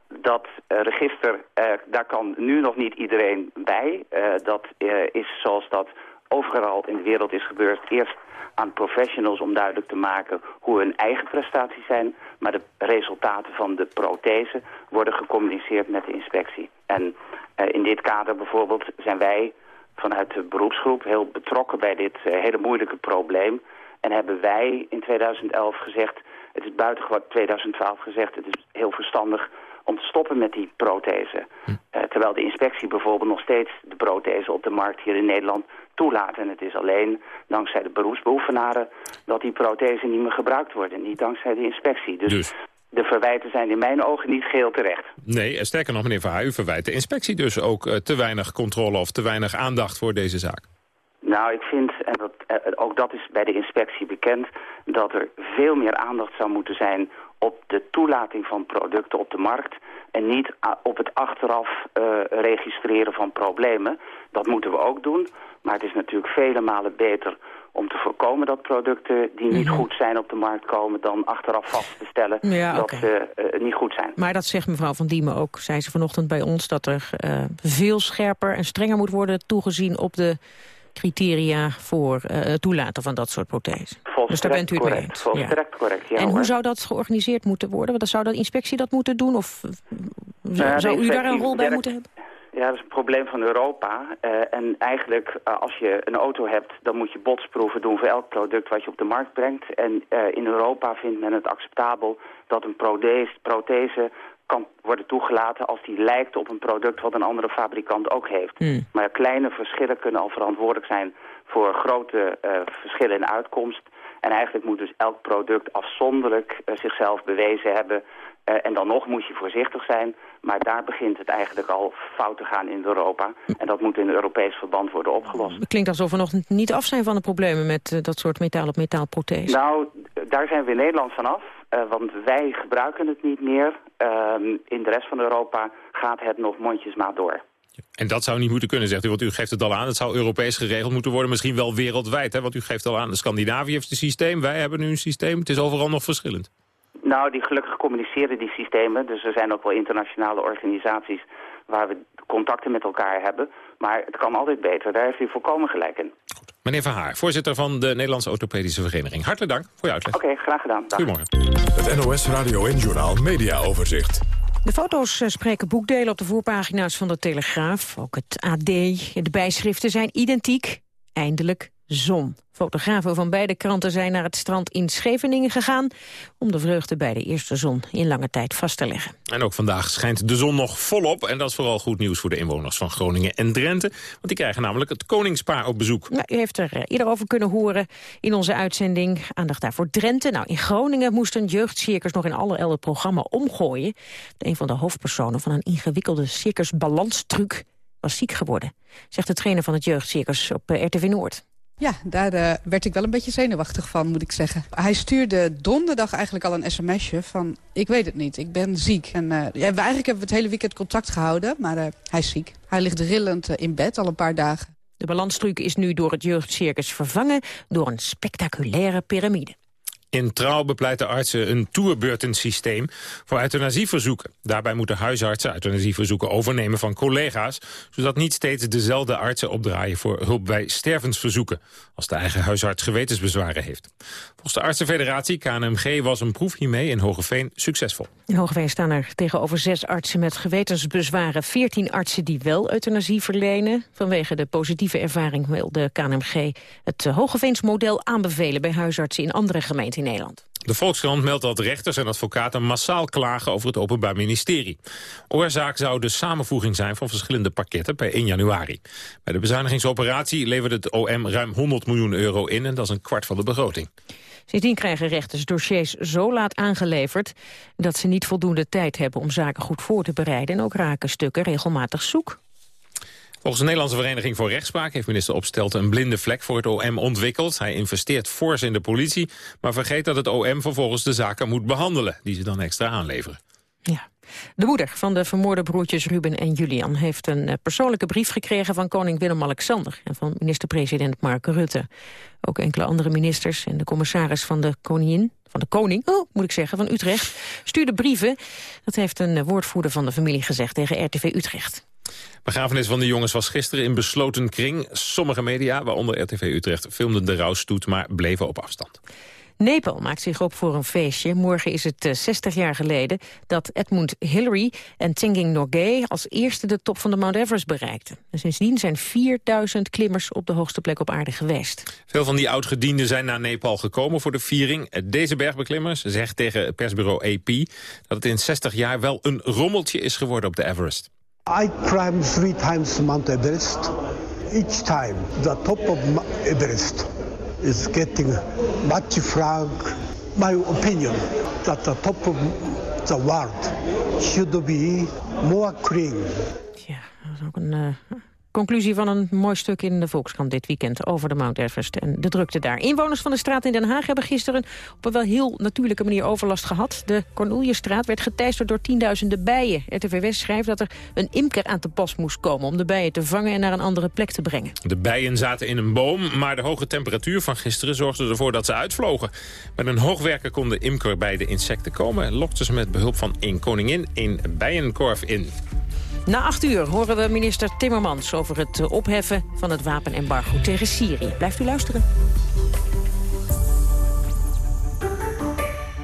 [SPEAKER 50] Dat uh, register, uh, daar kan nu nog niet iedereen bij. Uh, dat is zoals dat overal in de wereld is gebeurd. Eerst aan professionals om duidelijk te maken hoe hun eigen prestaties zijn. Maar de resultaten van de prothese worden gecommuniceerd met de inspectie. En in dit kader bijvoorbeeld zijn wij vanuit de beroepsgroep heel betrokken bij dit hele moeilijke probleem. En hebben wij in 2011 gezegd, het is buitengewoon 2012 gezegd, het is heel verstandig om te stoppen met die prothese. Hm. Uh, terwijl de inspectie bijvoorbeeld nog steeds de prothese op de markt hier in Nederland toelaat. En het is alleen dankzij de beroepsbeoefenaren dat die prothese niet meer gebruikt worden. Niet dankzij de inspectie. Dus, dus, de verwijten zijn in mijn ogen niet geheel terecht.
[SPEAKER 3] Nee, sterker nog meneer Verhaar, u verwijt de inspectie dus ook uh, te weinig controle of te weinig aandacht voor deze zaak.
[SPEAKER 50] Nou, ik vind, en dat, eh, ook dat is bij de inspectie bekend... dat er veel meer aandacht zou moeten zijn op de toelating van producten op de markt... en niet op het achteraf uh, registreren van problemen. Dat moeten we ook doen, maar het is natuurlijk vele malen beter om te voorkomen dat producten die niet mhm. goed zijn op de markt komen... dan achteraf vast te stellen dat ze uh, niet goed zijn.
[SPEAKER 2] Maar dat zegt mevrouw Van Diemen ook, zei ze vanochtend bij ons... dat er uh, veel scherper en strenger moet worden toegezien op de criteria voor uh, het toelaten van dat soort prothesen. dus daar bent u het
[SPEAKER 50] correct,
[SPEAKER 2] mee eens.
[SPEAKER 50] Volstrekt ja. correct, ja,
[SPEAKER 2] En
[SPEAKER 50] hoe
[SPEAKER 2] zou dat georganiseerd moeten worden? Want zou de inspectie dat moeten doen? Of uh, zou u daar een rol bij moeten hebben?
[SPEAKER 50] Ja, dat is een probleem van Europa. Uh, en eigenlijk, uh, als je een auto hebt, dan moet je botsproeven doen voor elk product wat je op de markt brengt. En uh, in Europa vindt men het acceptabel dat een prothese, prothese kan worden toegelaten als die lijkt op een product wat een andere fabrikant ook heeft. Hmm. Maar kleine verschillen kunnen al verantwoordelijk zijn voor grote uh, verschillen in uitkomst. En eigenlijk moet dus elk product afzonderlijk uh, zichzelf bewezen hebben. Uh, en dan nog moet je voorzichtig zijn. Maar daar begint het eigenlijk al fout te gaan in Europa. En dat moet in Europees verband worden opgelost.
[SPEAKER 2] Het klinkt alsof we nog niet af zijn van de problemen met dat soort metaal-op-metaal prothesen.
[SPEAKER 50] Nou, daar zijn we in Nederland vanaf. Uh, want wij gebruiken het niet meer. Uh, in de rest van Europa gaat het nog mondjesmaat door.
[SPEAKER 3] En dat zou niet moeten kunnen, zegt u, want u geeft het al aan. Het zou Europees geregeld moeten worden, misschien wel wereldwijd. Hè? Want u geeft al aan, Scandinavië heeft een systeem, wij hebben nu een systeem. Het is overal nog verschillend.
[SPEAKER 50] Nou, die gelukkig communiceren die systemen. Dus er zijn ook wel internationale organisaties waar we contacten met elkaar hebben. Maar het kan altijd beter, daar heeft u volkomen gelijk in.
[SPEAKER 3] Goed. Meneer Verhaar, voorzitter van de Nederlandse Orthopedische Vereniging. Hartelijk dank voor uw uitleg.
[SPEAKER 50] Oké, graag gedaan.
[SPEAKER 3] Dag. Goedemorgen.
[SPEAKER 1] Het NOS Radio en Journaal Media Overzicht.
[SPEAKER 2] De foto's eh, spreken boekdelen op de voorpagina's van de Telegraaf. Ook het AD. De bijschriften zijn identiek. Eindelijk zon. Fotografen van beide kranten zijn naar het strand in Scheveningen gegaan... om de vreugde bij de eerste zon in lange tijd vast te leggen.
[SPEAKER 3] En ook vandaag schijnt de zon nog volop. En dat is vooral goed nieuws voor de inwoners van Groningen en Drenthe. Want die krijgen namelijk het koningspaar op bezoek.
[SPEAKER 2] Nou, u heeft er eh, eerder over kunnen horen in onze uitzending. Aandacht daarvoor Drenthe. Nou, in Groningen moest een jeugdcircus nog in alle het programma omgooien. Een van de hoofdpersonen van een ingewikkelde circusbalanstruc was ziek geworden. Zegt de trainer van het jeugdcircus op eh, RTV Noord.
[SPEAKER 51] Ja, daar uh, werd ik wel een beetje zenuwachtig van, moet ik zeggen. Hij stuurde donderdag eigenlijk al een sms'je van... ik weet het niet, ik ben ziek. En, uh, ja, eigenlijk hebben we het hele weekend contact gehouden, maar uh, hij is ziek. Hij ligt rillend in bed al een paar dagen.
[SPEAKER 2] De balanstruc is nu door het jeugdcircus vervangen... door een spectaculaire piramide.
[SPEAKER 3] In Trouw bepleiten artsen een tourbeurtensysteem voor euthanasieverzoeken. Daarbij moeten huisartsen euthanasieverzoeken overnemen van collega's... zodat niet steeds dezelfde artsen opdraaien voor hulp bij stervensverzoeken... als de eigen huisarts gewetensbezwaren heeft. Volgens de artsenfederatie KNMG was een proef hiermee in Hogeveen succesvol.
[SPEAKER 2] In Hogeveen staan er tegenover zes artsen met gewetensbezwaren... veertien artsen die wel euthanasie verlenen. Vanwege de positieve ervaring wil de KNMG het Hogeveens model aanbevelen... bij huisartsen in andere gemeenten Nederland.
[SPEAKER 3] De Volkskrant meldt dat rechters en advocaten massaal klagen over het Openbaar Ministerie. Oorzaak zou de samenvoeging zijn van verschillende pakketten per 1 januari. Bij de bezuinigingsoperatie leverde het OM ruim 100 miljoen euro in en dat is een kwart van de begroting.
[SPEAKER 2] Sindsdien krijgen rechters dossiers zo laat aangeleverd dat ze niet voldoende tijd hebben om zaken goed voor te bereiden en ook raken stukken regelmatig zoek.
[SPEAKER 3] Volgens de Nederlandse Vereniging voor Rechtspraak heeft minister Opstelten een blinde vlek voor het OM ontwikkeld. Hij investeert fors in de politie, maar vergeet dat het OM vervolgens de zaken moet behandelen, die ze dan extra aanleveren.
[SPEAKER 2] Ja. De moeder van de vermoorde broertjes Ruben en Julian... heeft een eh, persoonlijke brief gekregen van koning Willem-Alexander... en van minister-president Mark Rutte. Ook enkele andere ministers en de commissaris van de koningin... van de koning, oh, moet ik zeggen, van Utrecht... stuurden brieven. Dat heeft een woordvoerder van de familie gezegd tegen RTV Utrecht.
[SPEAKER 3] Begrafenis van de jongens was gisteren in besloten kring. Sommige media, waaronder RTV Utrecht, filmden de rouwstoet... maar bleven op afstand.
[SPEAKER 2] Nepal maakt zich op voor een feestje. Morgen is het 60 eh, jaar geleden dat Edmund Hillary en Tenzing Norgay... als eerste de top van de Mount Everest bereikten. En sindsdien zijn 4000 klimmers op de hoogste plek op aarde geweest.
[SPEAKER 3] Veel van die oudgedienden zijn naar Nepal gekomen voor de viering. Deze bergbeklimmers zegt tegen persbureau AP... dat het in 60 jaar wel een rommeltje is geworden op de Everest.
[SPEAKER 52] I climbed three times Mount Everest. Each time, the top of Everest is getting much flag. My opinion that the top of the world should be more clean.
[SPEAKER 2] Ja, dat is ook een uh, Conclusie van een mooi stuk in de Volkskrant dit weekend over de Mount Everest en de drukte daar. Inwoners van de straat in Den Haag hebben gisteren op een wel heel natuurlijke manier overlast gehad. De Corneliusstraat werd geteisterd door tienduizenden bijen. RTV West schrijft dat er een imker aan te pas moest komen om de bijen te vangen en naar een andere plek te brengen.
[SPEAKER 3] De bijen zaten in een boom, maar de hoge temperatuur van gisteren zorgde ervoor dat ze uitvlogen. Met een hoogwerker kon de imker bij de insecten komen en lokte ze met behulp van één koningin een bijenkorf in.
[SPEAKER 2] Na acht uur horen we minister Timmermans over het eh, opheffen van het wapenembargo tegen Syrië. Blijft u luisteren.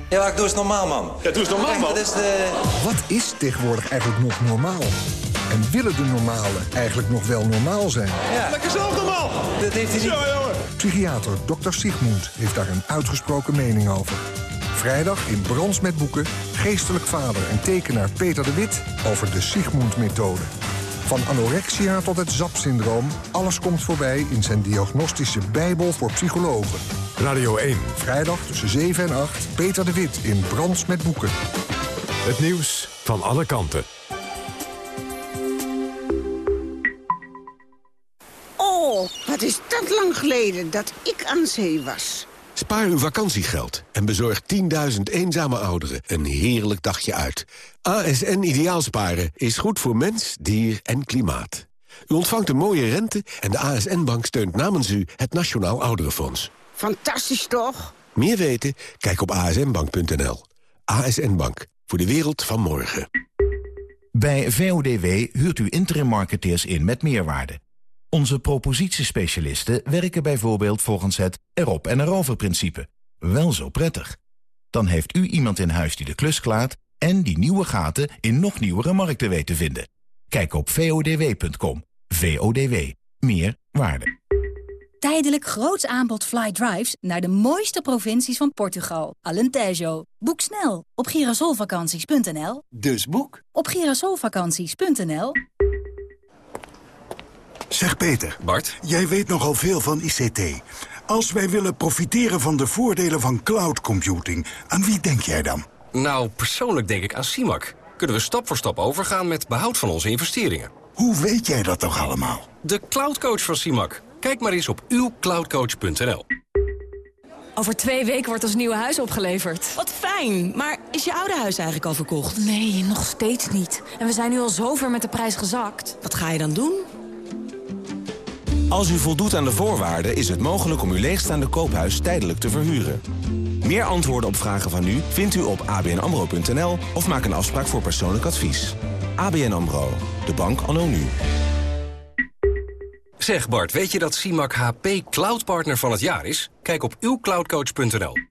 [SPEAKER 53] Ja, ik doe eens normaal, man.
[SPEAKER 54] Ja, doe eens normaal, man.
[SPEAKER 53] Is de...
[SPEAKER 54] Wat is tegenwoordig eigenlijk nog normaal? En willen de normalen eigenlijk nog wel normaal zijn?
[SPEAKER 53] Ja.
[SPEAKER 54] Lekker zelf normaal!
[SPEAKER 53] Dat heeft hij niet...
[SPEAKER 54] Zo, jongen. Psychiater Dr. Sigmund heeft daar een uitgesproken mening over. Vrijdag in Brons met Boeken, geestelijk vader en tekenaar Peter de Wit over de Sigmund-methode. Van anorexia tot het ZAP-syndroom, alles komt voorbij in zijn diagnostische bijbel voor psychologen.
[SPEAKER 1] Radio 1.
[SPEAKER 54] Vrijdag tussen 7 en 8, Peter de Wit in Brons met Boeken.
[SPEAKER 1] Het nieuws van alle kanten.
[SPEAKER 55] Oh, wat is dat lang geleden dat ik aan zee was.
[SPEAKER 31] Spaar uw vakantiegeld en bezorg 10.000 eenzame ouderen een heerlijk dagje uit. ASN Ideaalsparen is goed voor mens, dier en klimaat. U ontvangt een mooie rente en de ASN-bank steunt namens u het Nationaal Ouderenfonds.
[SPEAKER 55] Fantastisch toch?
[SPEAKER 31] Meer weten? Kijk op asnbank.nl. ASN Bank, voor de wereld van morgen.
[SPEAKER 56] Bij VODW huurt u interim marketeers in met meerwaarde. Onze propositiespecialisten werken bijvoorbeeld volgens het erop en erover principe. Wel zo prettig. Dan heeft u iemand in huis die de klus klaart... en die nieuwe gaten in nog nieuwere markten weet te vinden. Kijk op vodw.com. VODW. Meer waarde.
[SPEAKER 40] Tijdelijk groots aanbod fly drives naar de mooiste provincies van Portugal. Alentejo. Boek snel op girasolvakanties.nl.
[SPEAKER 54] Dus boek
[SPEAKER 40] op girasolvakanties.nl.
[SPEAKER 54] Zeg Peter.
[SPEAKER 57] Bart.
[SPEAKER 54] Jij weet nogal veel van ICT. Als wij willen profiteren van de voordelen van cloud computing, aan wie denk jij dan?
[SPEAKER 57] Nou, persoonlijk denk ik aan CIMAC. Kunnen we stap voor stap overgaan met behoud van onze investeringen.
[SPEAKER 58] Hoe weet jij dat toch allemaal?
[SPEAKER 11] De cloudcoach van CIMAC. Kijk maar eens op uwcloudcoach.nl.
[SPEAKER 59] Over twee weken wordt ons nieuwe huis opgeleverd.
[SPEAKER 60] Wat fijn, maar is je oude huis eigenlijk al verkocht?
[SPEAKER 59] Nee, nog steeds niet. En we zijn nu al zover met de prijs gezakt.
[SPEAKER 60] Wat ga je dan doen?
[SPEAKER 61] Als u voldoet aan de voorwaarden is het mogelijk om uw leegstaande koophuis tijdelijk te verhuren. Meer antwoorden op vragen van u vindt u op abnamro.nl of maak een afspraak voor persoonlijk advies. ABN AMRO, de bank anno nu.
[SPEAKER 11] Zeg Bart, weet je dat CIMAC HP Cloud Partner van het jaar is? Kijk op uwcloudcoach.nl.